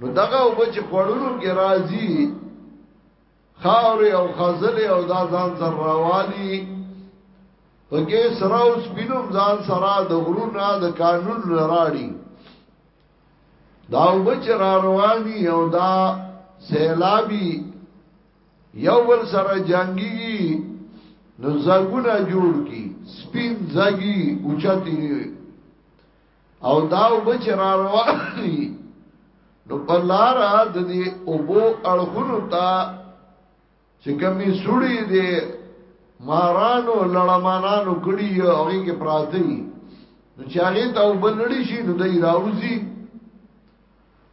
نو دغه وب چې خوړونو کې راځي خاور او خزل او دا ځان سره راوالي پکې سره او سپینوم ځان سره د غرونه د قانون لراړي دا وب چې را رواني او دا سیلابي یو بل سره جنگیږي نو زګونه جوړ کی سپین زګي اوچتی او داو بچ را رواني نو په لار د دې اوبو اړخونو ته چې کمی سړی دې مارانو لړمانانو کړي هغه کې پراته نو چې هغه ته وبلړي شي نو دای راوځي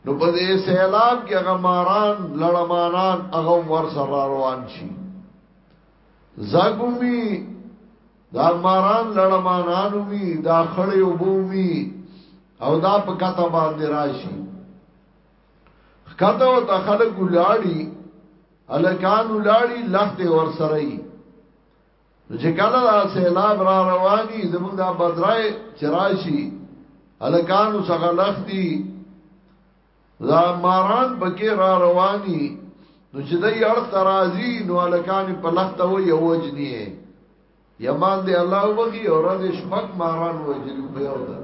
نو په دې سیلاب کې هغه ماران لړمانان هغه ور سره روان شي زګومي دا ماران لړمانان وي دا خړې وبومي او دا په کته باندې راشي کته او ته خلک ولاړی الکان ولاړی لخت ور سره چې کله دا سیلاب را رواني زموږ دا بدرای چرایشي الکانو څنګه لختي دا ماران بکې را رواني نو چې دای اړه ترازی نو الکان په لخته و یو وجنی یمان دی الله وبخي او رز شپک ماران وجلو په یو ده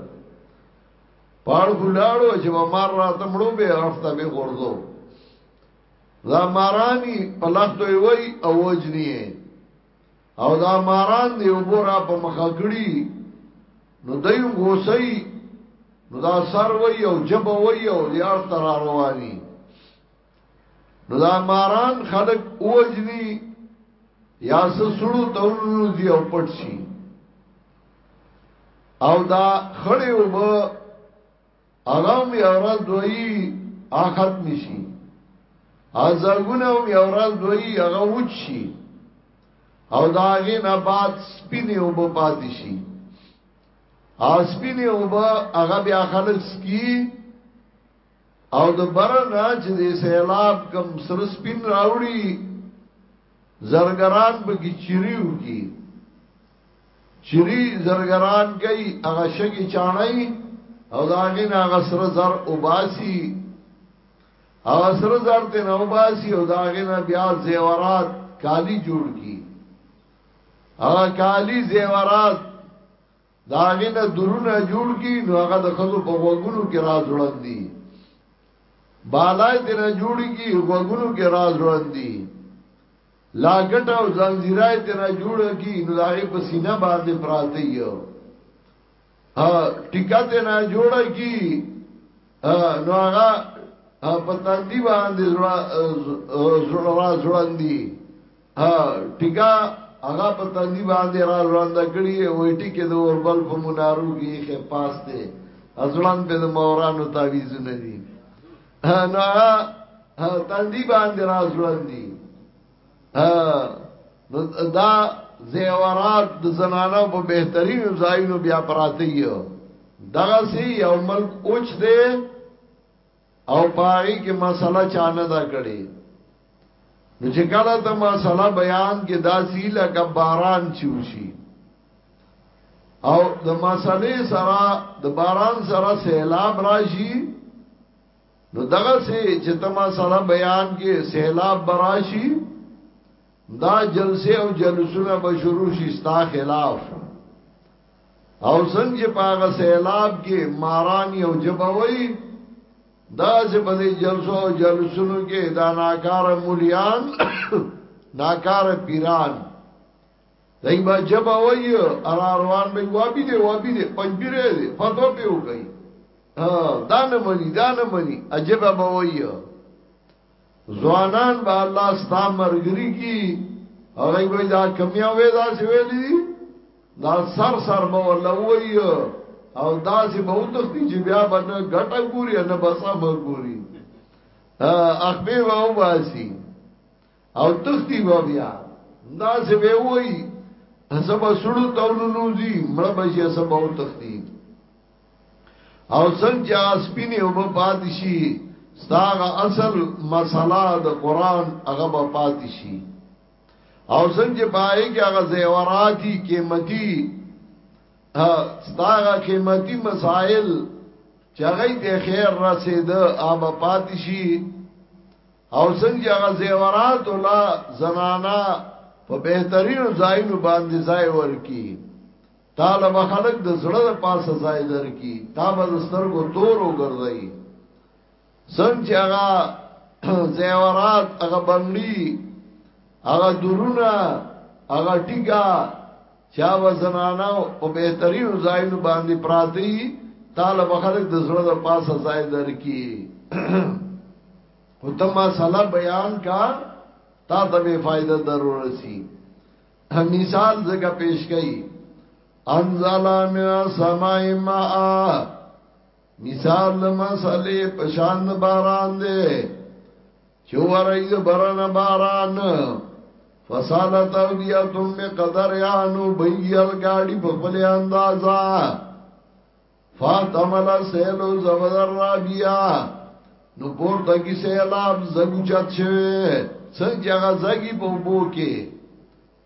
پاړ ګلاړو چې مار راته مړو به اړه به غورځو دا مارانی په لختو وی او وجنی او دا ماران دی وبورا په مخه کړی نو دایو غوسی نو دا سر وی او جب وی او دیار تر رواني نو دا ماران خلق اوجنی یا سسړو تولو دی او پټ شي او دا خړې وب اغام یو ورځ دوی اخت نشي ازغونه یو ورځ دوی هغه وچ شي او داغه نه بعد سپینه وب پاتې شي اسپینه وب هغه بیا خلک سکی او د برنا چې د سیلاب کم سر سپین راوړي زرګران به کی چریو کی چری زرګران کوي هغه شګي چاڼي او دا غین هغه سر زر وباسي هغه سر زر ته نو باسي او دا غین بیا زیورات کالی جوړ کی هغه کالی زیورات دا غین درونه جوړ کی نو هغه د خزو په وګونو کې راز وړاندي بالای دې نه جوړي کی وګونو کې راز وړاندي لا ګټه او زنجیرای ته نه جوړ کی نو دای په سینه باندې پراته یو ا ټیکا ته نه جوړ کی نو هغه په تندی باندې زړه زړه زړندی ا ټیکا هغه په تندی باندې را ژوند کړی او ټیکې د اوربل په منارو کې خې پاس دی ازړان په مورانو تعویذ نه دی نو تندی باندې راز وړاندې نو دا زیورات د زنانو په بهترینو ځایونو بیا پراته یو دغه سی یو ملک اوچ دی او پای کې مسله چانه دا کړي نو چې کله ته مسله بیان کې داسې لکه باران چوشي او د مسلې سره د باران سره سیلاب راشي نو دغه سي چې تما سره بیان کې سیلاب براشي دا جلسه او جلسونه به شروع شي ستا خلاف او څنګه په هغه سیلاب کې مارانی او جبوي دا چې په دې جلسو او جلسونو کې دا ناکار مولیان ناکار پیران دای با جبا وای ارا روان به وابي دي وابي دي پنځبيره دي فتو په وکي ها دا نه مني دا نه مني عجب به وای ځوانان به الله ستا مرګري کی هغه به دا کمیا وې دا سی ویلي دا سر سر به ولا وای او دا سی به وتختی چې بیا باندې ګټه ګوري نه بسا مګوري اخبي واو باسي او تختی با بیا دا سه به وای سبا سړو تولونوزی مړه بشي سبا او تختی او څنګه چې اسپینه او په پادشي ستاغه اصل مسله د قران هغه په پادشي او څنګه پای کې هغه زیوراتی قیمتي ستاغه قیمتي مسائل چغی ته خیر رسید آب پاتشی او څنګه هغه زیورات ولا زنانا په بهترین ځایونو باندې ځای ورکی طالب خلق د زړه په پاسه ځای درکی تا به سترګو تور وګرځي څنګه هغه زیورات هغه بنگلی هغه درونه هغه ټیګا چا و زنانا او بهترین ځایونو باندې پراتی طالب خلک د زړه د پاسه ځای درکې او ته ما سلا بیان کا تا ته به فائدہ ضرور شي مثال زګه پیش کړي انزل من السماء ماء مثال د مسلې په شان باران دی چې ورای د باران باران فصالت او بیا تم می قدر یانو بیل گاڑی په خپل اندازا فاطمه لا سیلو زبدر را بیا نو پورته کی سیلاب زګو چت شوه څنګه هغه زګي په بو کې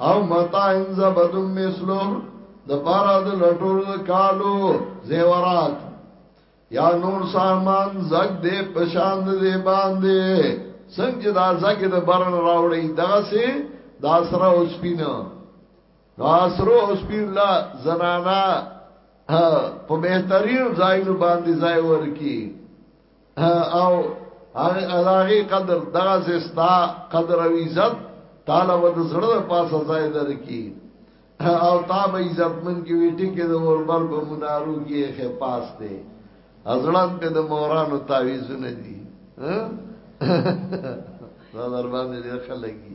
او متاع زبد مثله د پارا د لټولو د کالو زیورات یا نور سامان زګ دې پشان دې باندې څنګه دا زګ د برن راوړی دغه سي دا سره او سپینه دا سره او سپین لا زنانا په بهترین ځایونو باندې ځای ورکی او هغه قدر دغه زستا قدر او عزت تعالی و د زړه په پاسه ځای درکې او تا به عزت من کې ویټی کې د اوربل په منارو کې خې پاس دی ازړان په د مورانو تعویذونه دي دا در باندې ډېر خلګي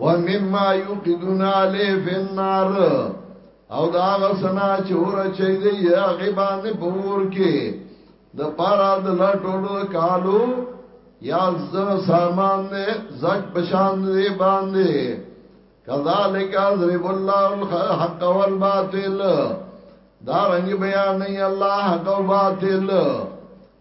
ومما یوقدون علی فی النار او دا غسنا چې اور چي دی هغه باندې پور کې د پارا د لټولو کالو یا زر سامان دې زک بشان دې باندې کذالک اضرب الله الحق والباطل دا رنګ بیان نه الله حق او باطل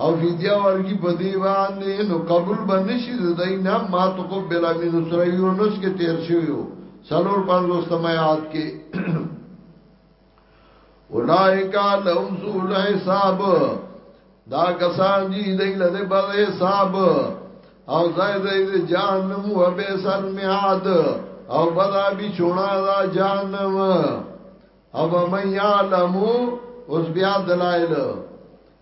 او فدیه ورکی په دی باندې نو قبول باندې شي دای نه ما تو کو بلا مين سره یو نس کې تیر شویو سلور پنځو سمات کې اولائکا لهم سول حساب دا کسان جی دی لده بر حساب او زای زای دی جانم و بیسر میاد او بدا بی چونا دا جانم او من یعلمو اس بیا دلائلو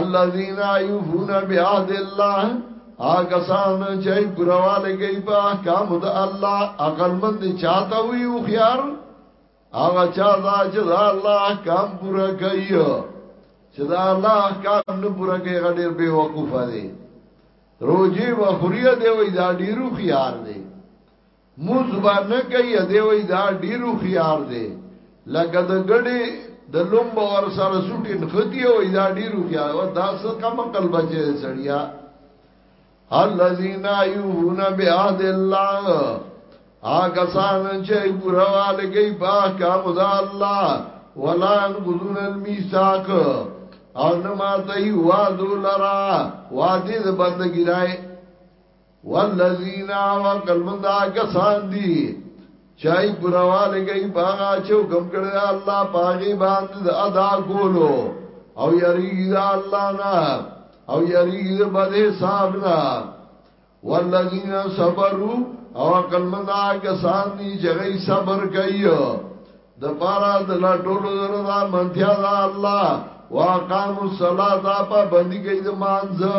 الذين يفون بعهد الله هغه سان چې ګرواله کوي په احکام د الله عقل مند چاته وي او خيار هغه چا دا چې دا الله احکام پورا کوي چې دا الله احکام نه پورا کوي غډیر به وقوفه دي روزي و خوريه دی وای دا ډیرو خيار دی مو زبا نه کوي دی وای دا ډیرو خيار دی لکه د ګډي د لومب ور سره سټین ختی او دا ډیرو خيار او دا څه کم عقل بچي سړیا الذين يؤمنون بعهد الله آګه سان چې ګورواله کوي با کا مزا الله ولا غذون الميثاق او نما ته وعده لرا وعده بندګی راي والذین وکل من دا کسان دی چای پرواله گئی باغا چو کم کړه الله پاغي باندې ادا کولو او یری دا الله نه او یری دې بده صاحب نه والذین صبروا او عقل من دا کسان دی جګی صبر کوي د پارا د لا ټولو زره دا منتیا دا الله واقام الصلاه په باندې کوي د مانځه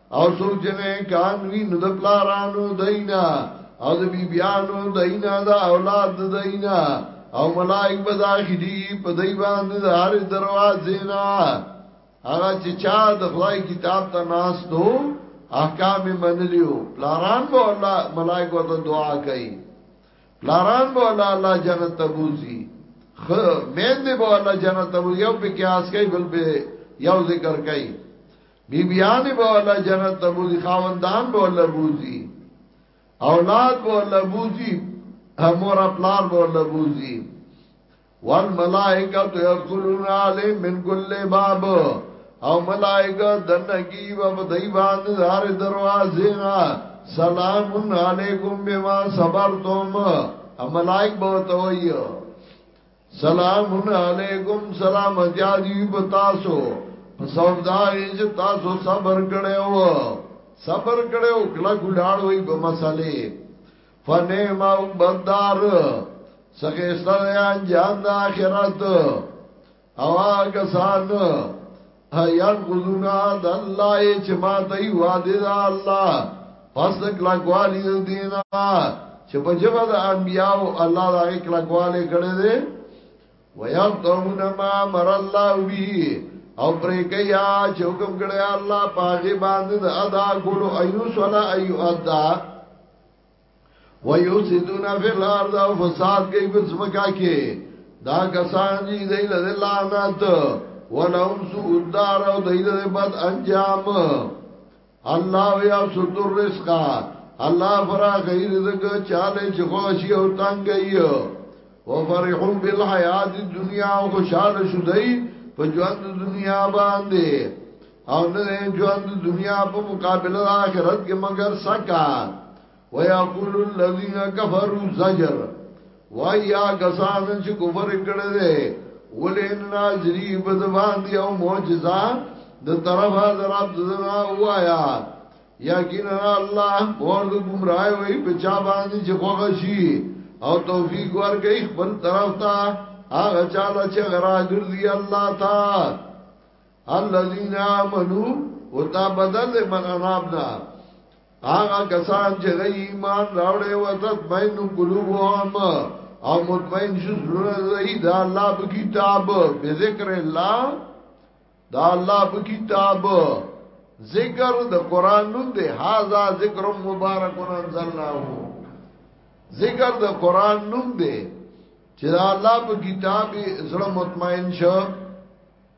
او څوک چې نه کان وی نو د پلارانو دینا او د بی بیانو دینا دا اولاد دینا او ملائک به داخلي په دای باندې د هر دروازې نه هغه چې چا د خدای کتاب ته ناس دو احکام منلیو پلاران به الله ملائک ورته دعا کوي پلاران به الله الله جنت ته بوزي خ مین به الله جنت ته یو په کې آس کوي بل به یو ذکر کوي بی بیان به الله جنت ته بوزي خاوندان به الله بوزي اولاد به الله بوزي مور خپلار به الله بوزي والملائکه یدخلون علی من کل باب او ملائکه دنګي و دای باندې هر دروازه نا سلام علیکم بما صبرتم ملائک به توي سلام علیکم سلام جادی بتاسو سب دای چې تاسو صبر کړو صبر کړو کله ګلاړ وي په مسالې فنه ما بدار سخه سره انجام د اخرت او هغه سان هيان قذونا د الله چې ما ته یو وعده ده الله پس د کلاګوالی د دینا چې په جبه د انبیاو الله دا یې کلاګواله کړې ده ويان قومون ما مر الله بي او پرې کیا چې حکم کړی الله پاغه باندې د ادا کولو ايو صلا ايو ادا ويفسدون في الارض او فساد کوي په ځمکه کې دا کسان دي د لعنت ولهم سوء الدار او د بد انجام الله يا صدر رزق الله فرا غیر رزق چاله چې خوشي او تنگ ایو وفرحوا بالحیات الدنیا او خوشاله شدی په ژوند دنیا باندې او نه ژوند دنیا په مقابله د آخرت کې مگر سکا ويقول الذين كفروا زجر ويا غسان چې کفر کړه دې ولې ناظری بدوان دی او معجزہ د طرفه درب دنا وایا یقینا الله اور د گمراه وي بچا باندې چې خوغه شي او توفیق ورکړي خپل طرف ته هغه چاله چې غراګر دی الله تعالی الذين امنوا وتا بدل من انابنا هغه کسان چې غي ایمان راوړې و تد بینو قلوبهم او مطمئن شو زړه دا الله په کتاب به ذکر الله دا الله په کتاب ذکر د قران نوم دی هاذا ذکر مبارک انزلناه ذکر د قران نوم دی چې دا الله په کتاب زړه مطمئن شو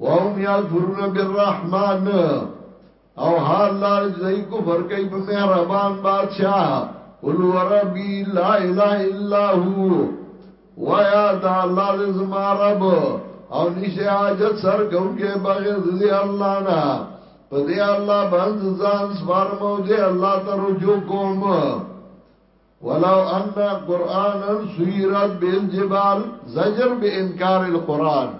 وهم یکفرون بالرحمن او حال لار جدائی کفر کئی پا مہربان بادشاہ قل وربی لا الہ الا ہو ویا دا اللہ دے زما رب او نشے آجت سر کون کے بغیر دے اللہ نا پا دے اللہ بانز زان سفارم او دے اللہ ترو جو کوم ولو ان قرانا سيرت بالجبال زجر بانکار القران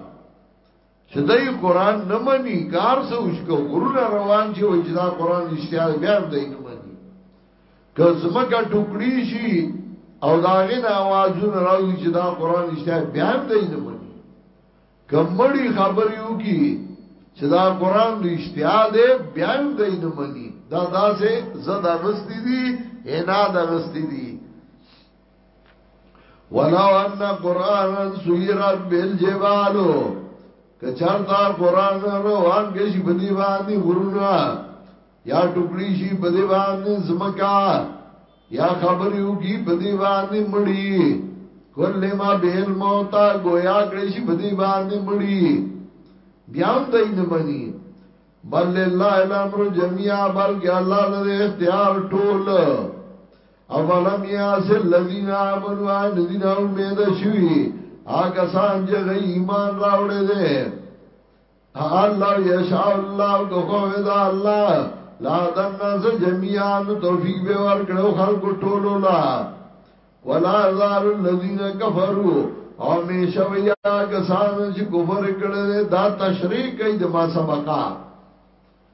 چې دای قران نه مني کار څه وشکو ګورونه روان چې وای چې دا قران اشتیا بیا هم دای نه مني که زمګه ټوکړي شي او دا غین आवाजونه راوي چې دا قران اشتیا بیا هم دای نه مني کمړی خبر یو کی چې دا قران دی اشتیا دی بیا هم دی نه مني دا داسې زدا غستی دی انا دا غستی دی ولو ان قران سیرت بالجبال کچرتا قران روان کې شي بدی باندې غرونه یا ټوکړی شي په دی باندې زمکا یا خبرې وکي په دی باندې مړی کول ما بیل موتا گویا کړی شي په دی باندې مړی بیا هم دای نه مني بل لله الامر جميعا بلکې الله لري اختیار ټول اولم یاس الذین آمنوا الذین امید شوی آګه سان چې ایمان راوړې ده الله یشاء الله کو خو دا الله لا دن ناس جميعا توفیق به ور کړو خلق ټولو لا ولا زال الذين كفروا او می شویا کسان چې کفر کړي دا تشریح کوي د ما سبقا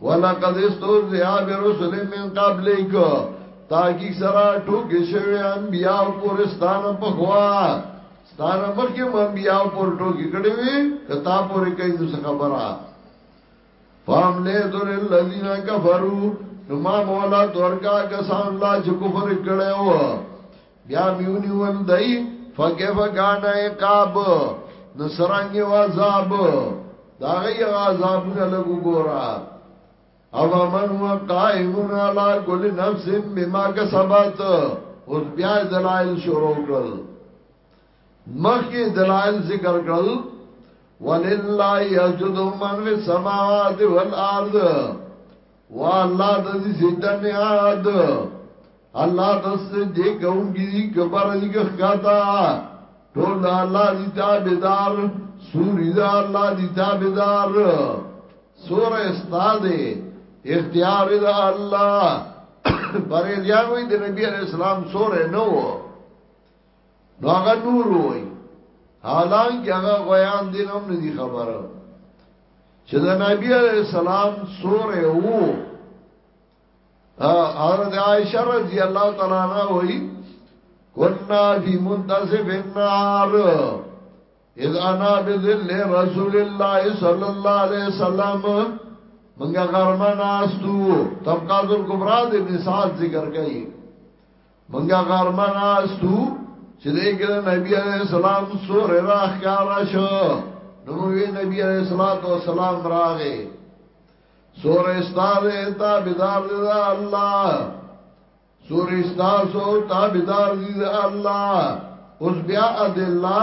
ولقد استهزئ برسل من قبلک تاکي سره ټوګه شوی انبیا او پرستان په خوا ستانه مخکې انبیا او پر ټوګه کړي وي کتا پورې کوي نو خبره فام له ذل الذين كفروا نو ما مولا دورکا کسان لا چې کفر کړو بیا میونی ول دای فکیف کان عقاب نصرنګ و عذاب دا غي عذاب نه لګو ګورا او من هو قائمون علی کل نفس بما کسبت اوس بیا دلائل شروع کړل مخی دلائل ذکر کرل وللہ یسجد من فی السماوات والارض وا الله د دې سجده نه یاد الله د سجده کوونکی دی کبر دی کښتا ټول الله دی تابعدار سوري دا الله دی تابعدار سور استاد اختیار دا الله بریلیان وی د نبی علیہ السلام سور نه وو نو هغه نور وای حالانکه هغه غیان دین هم ندی خبره چې د نبی علی السلام سورې وو حضرت عائشہ رضی اللہ تعالی عنہ وای کنا فی منتصف النار اذ انا بذل رسول الله صلی الله علیه وسلم منګه غرمه ناستو طبقات الکبرى د مثال ذکر کړي منګه غرمه ناستو چې دغه نبی عليه السلام سور راخ کار شو نو وی نبی عليه السلام راغې سور استاره تا بيدار دي الله سور استار سو تا بيدار دي الله اوس بیا ادله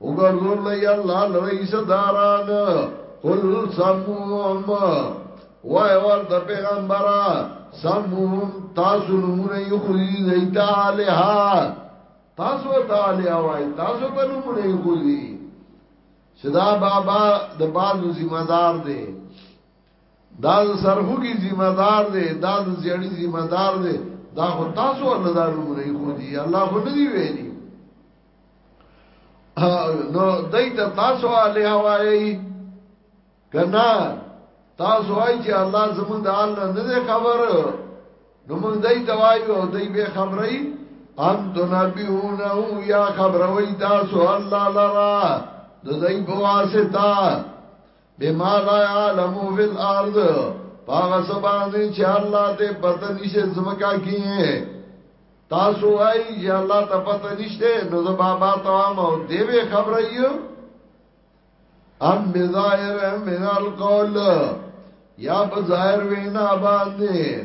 وګرځول لای الله لری صداران قل سموهم وای ور د پیغمبره سموهم تاسو نمونه یو خو دې دیتا الها تاسو ته الها وای تاسو ته نمونه یو خو دې صدا بابا د بازو ذمہ دار دی دا سرخو کی ذمہ دار دی دا زیړی ذمہ دار دی دا خو تاسو الله دا نمونه یو خو دې الله خو نه دی ویلي نو دای ته تاسو علی هوایی کنا تاسو وای چې الله زمونږ د حال نه خبر نو موږ دای ته وایو او دای به خبرې ان تنبیونه یا خبروي تاسو الله لرا د دای په واسطه بما لا يعلمو في الارض پاغه سبانه چې الله ته پته نشي زمکا کیه تاسو ای چې الله ته پته نشته نو زه بابا ته وام او دی به خبره یو ام بظاهر من القول یا بظاهر وینا باندې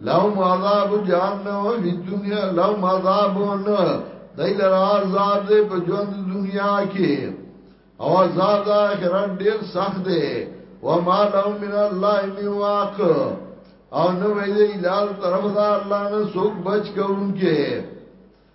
لهم عذاب جهنم فی الدنیا لهم عذابون دای لرا عذاب دې په ژوند دنیا کې او عذاب د آخرت ډیر سخت دی و ما لهم من الله می واق او نو ویلې لال طرف دا الله نه سوک بچ کوونکې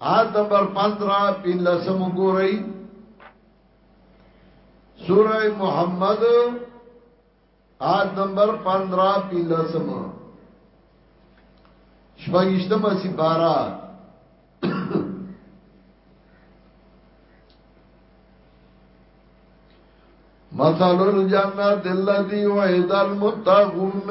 آیت نمبر 15 پین لسم وګورئ سورہ محمد آیت نمبر 15 پین لسم شپږشتم سی 12 مثل الجنة الذي وعد المتقون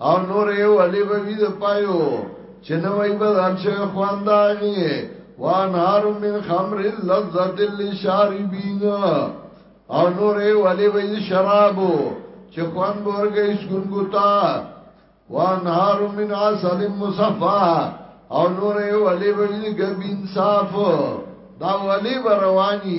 او نور یو علی به وی د پایو چې نو وای به دل شه خوانداغي وانهار من خمر لذت للشاربین او نور یو علی به شرابو چې خوان بورګې شګون ګوتا وانهار من عسل مصفا او نور یو علی به ګبین صاف دا ولی به رواني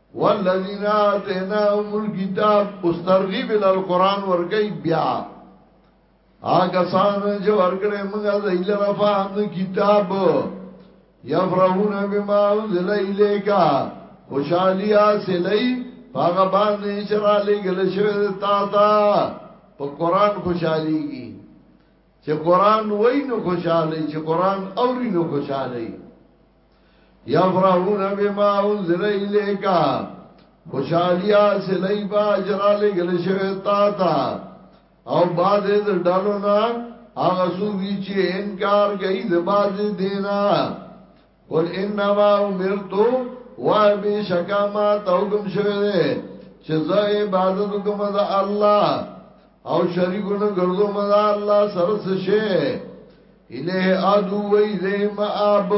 والذین آتیناهم الکتاب اوس ترغیب ال القران ورګی بیا آګه سان جو ورګره موږ د ایلره فهم کتاب یفرحون بما انزل الیکا خوشالی حاصلی پاگا باندې چرا لګل شوی تا تا په قران خوشاليږي چې قران وای نو خوشاله چې قران اوري نو خوشاله یفرحون بما انزل الیک خوشالیا سلی با جرا لګل شوی تا تا او باز د ډالو نا هغه سوګی چې انکار کوي د باز دینا قل انما امرتو وای به شکا ما ته حکم شوی دی چې زه عبادت کوم د الله او شریکونه ګرځوم د الله سره څه شي اله ادو وی له ما اب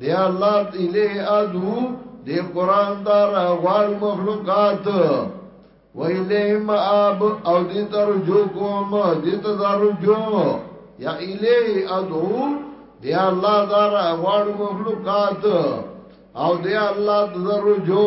دی الله اله ادو دی قران دار غوال مخلوقات وی له ما اب او دی تر جو کوم دی تزار جو یا اله ادو دی الله دار غوال مخلوقات او دی الله تزار جو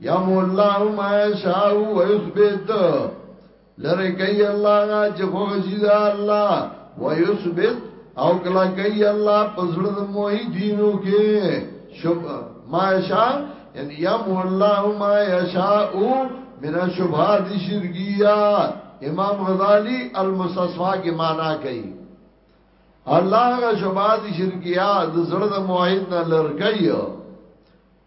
یم الله ما شاء و یثبت لره کوي الله چې خو شي دا الله و یثبت او کلا کوي الله پزړه موهي دینو کې شب ما شاء یعنی یم الله ما شاء من شبهات شرکیه امام غزالی المستصفا کې معنا کوي الله غ شبهات شرکیه د زړه موحد نه لر کوي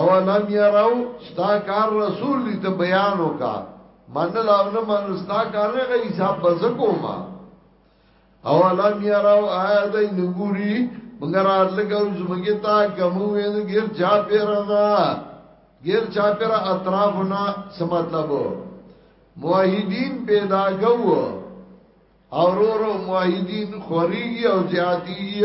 اولم یرو ستا کار رسول دی ته بیان وکا منل او نه منل ستا کار نه غي حساب بز کوما اولم یرو آیا دای نګوري مگر لګاو زمګه تا کمو وین غیر چا پیرنا غیر چا پیر اطرافنا څه مطلب موحدین پیدا کوو اورورو موحدین خوریږي او زیاتیږي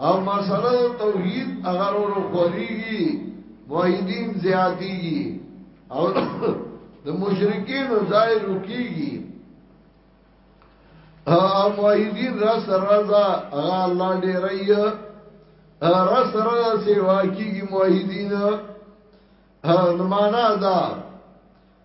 او مسله توحید اگر ورو خوریږي موحدین زیاتیږي او د مشرکین ځای رکیږي او موحدین را سره ځا هغه الله دې رہی را سره سیوا کیږي موحدین نو معنا دا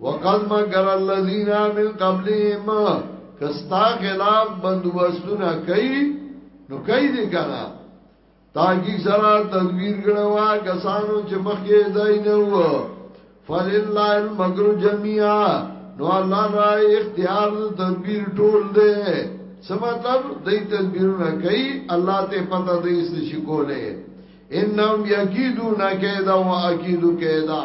وقد مگر الذين من قبلهم کستا خلاف بندوبستونه کوي نو کوي دي کنه تاکي سره تدبیر کړوا کسانو چې مخکې ځای نه وو فلله المکر جميعا نو الله را اختیار تدبیر ټول دی څه مطلب دې تدبیرونه کوي الله ته پته دې څه شي کوله انهم یکیدون کیدا و اکیدو کیدا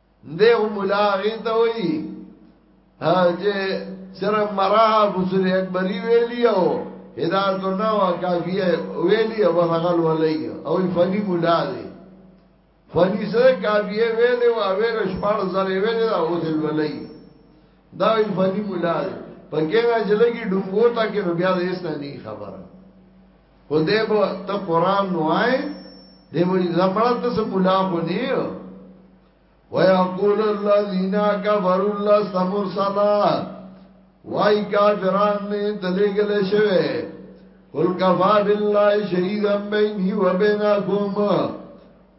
دیو ملا غی ته وی ها چې سره مرا بصری اکبری ویلی او هدایت نه وا کافیه ویلی او هغه ولای او فنی مولا دی فنی سره کافیه ویلی او ویل شپړ زره ویلی دا اوس ولای دا وی فنی مولا دی پکې راځلګي ډنګو تا کې بیا دې ستنی خبره خو دې به ته قران نوای دې به زمړه ته څه مولا خو نه یو ويقول الذين كفروا لست مرسلا وای کافران می دلګل شوه قل کفا بالله شهیدا بیني وبینکم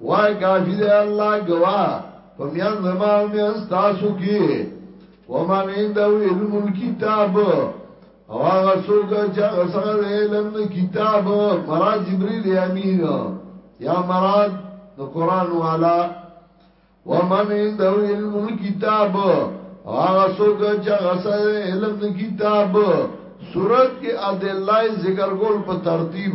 وای کافی دی الله گوا په میان زما او میان تاسو کې ومن عنده علم الكتاب او هغه څوک چې هغه سره د علم د کتاب مراد جبريل امين یا مراد د قران والا ومن عنده علم الكتاب او هغه څوک چې هغه سره علم د کتاب صورت کې ادله ذکر کول په ترتیب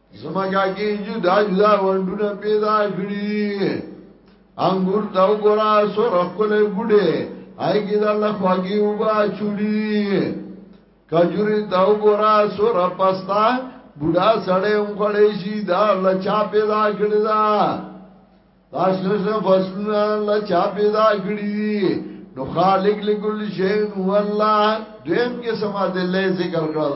زمګه کې جدا جدا وندونه پیدا کړی انګور تا وګرا سور خپل بډې آی کې د الله خواږي وبا چوری کجوري تا وګرا سور پستا بډا سړې هم کړې شي دا لچا پیدا کړی دا تاسو څه فصلونه لچا پیدا کړی نو خالق لكل شيء هو الله دویم کې سما دلې ذکر کړل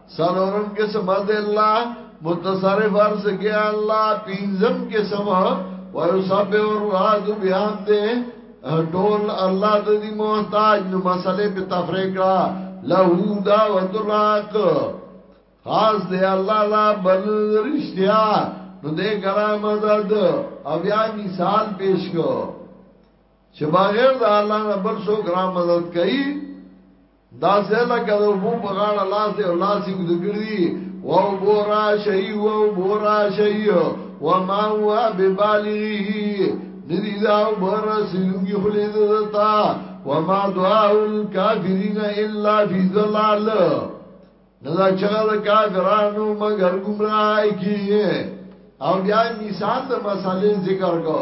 سلورم قسم دی الله متصرف ارز کې الله پینځم قسم ويصبح الرعد بحمده ټول الله د دې محتاج نو مسلې په تفریق را له دا وتراق خاص دی الله لا بل رشتیا نو دې ګرا مدد او بیا مثال پیش کو چې بغیر د الله نه بل څوک را مدد کوي دا سیلا کده وو په غاړه لاس او لاس یې ګد کړی و او بورا شي و او بورا شي و ما هو ببالغه ندی دا او بر سلوږي خلې دتا و ما دعاء الکافرین الا فی ظلال ندا چغه د کافرانو مگر گمراه کی او بیا مثال د مسالې ذکر کو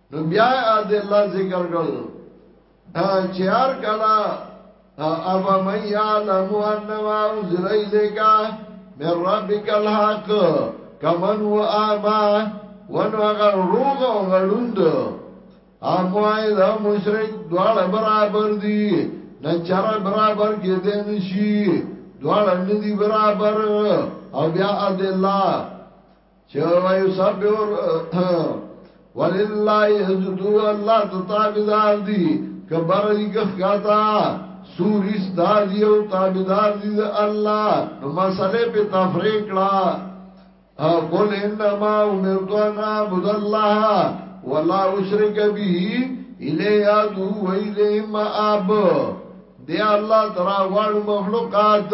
نو بیا د الله ذکر کول چې هر کله ابا من یعلم انما انزل الیک من ربک الحق کمن و آما ونو هغه روغ او غړوند اموای دا مشرک دواړه برابر دي نه چر برابر کې دي نشي دواړه ندي برابر او بیا د الله چې وایو سبور ولله یسجدو الله د تابعدار دي کبر دي کښکاتا سوري ستار دي او تابعدار دي د الله نو مسله په تفریق لا قل انما امرت ان اعبد الله ولا اشرك به الیه ادو و الیه مآب دی الله ترا غوړ مخلوقات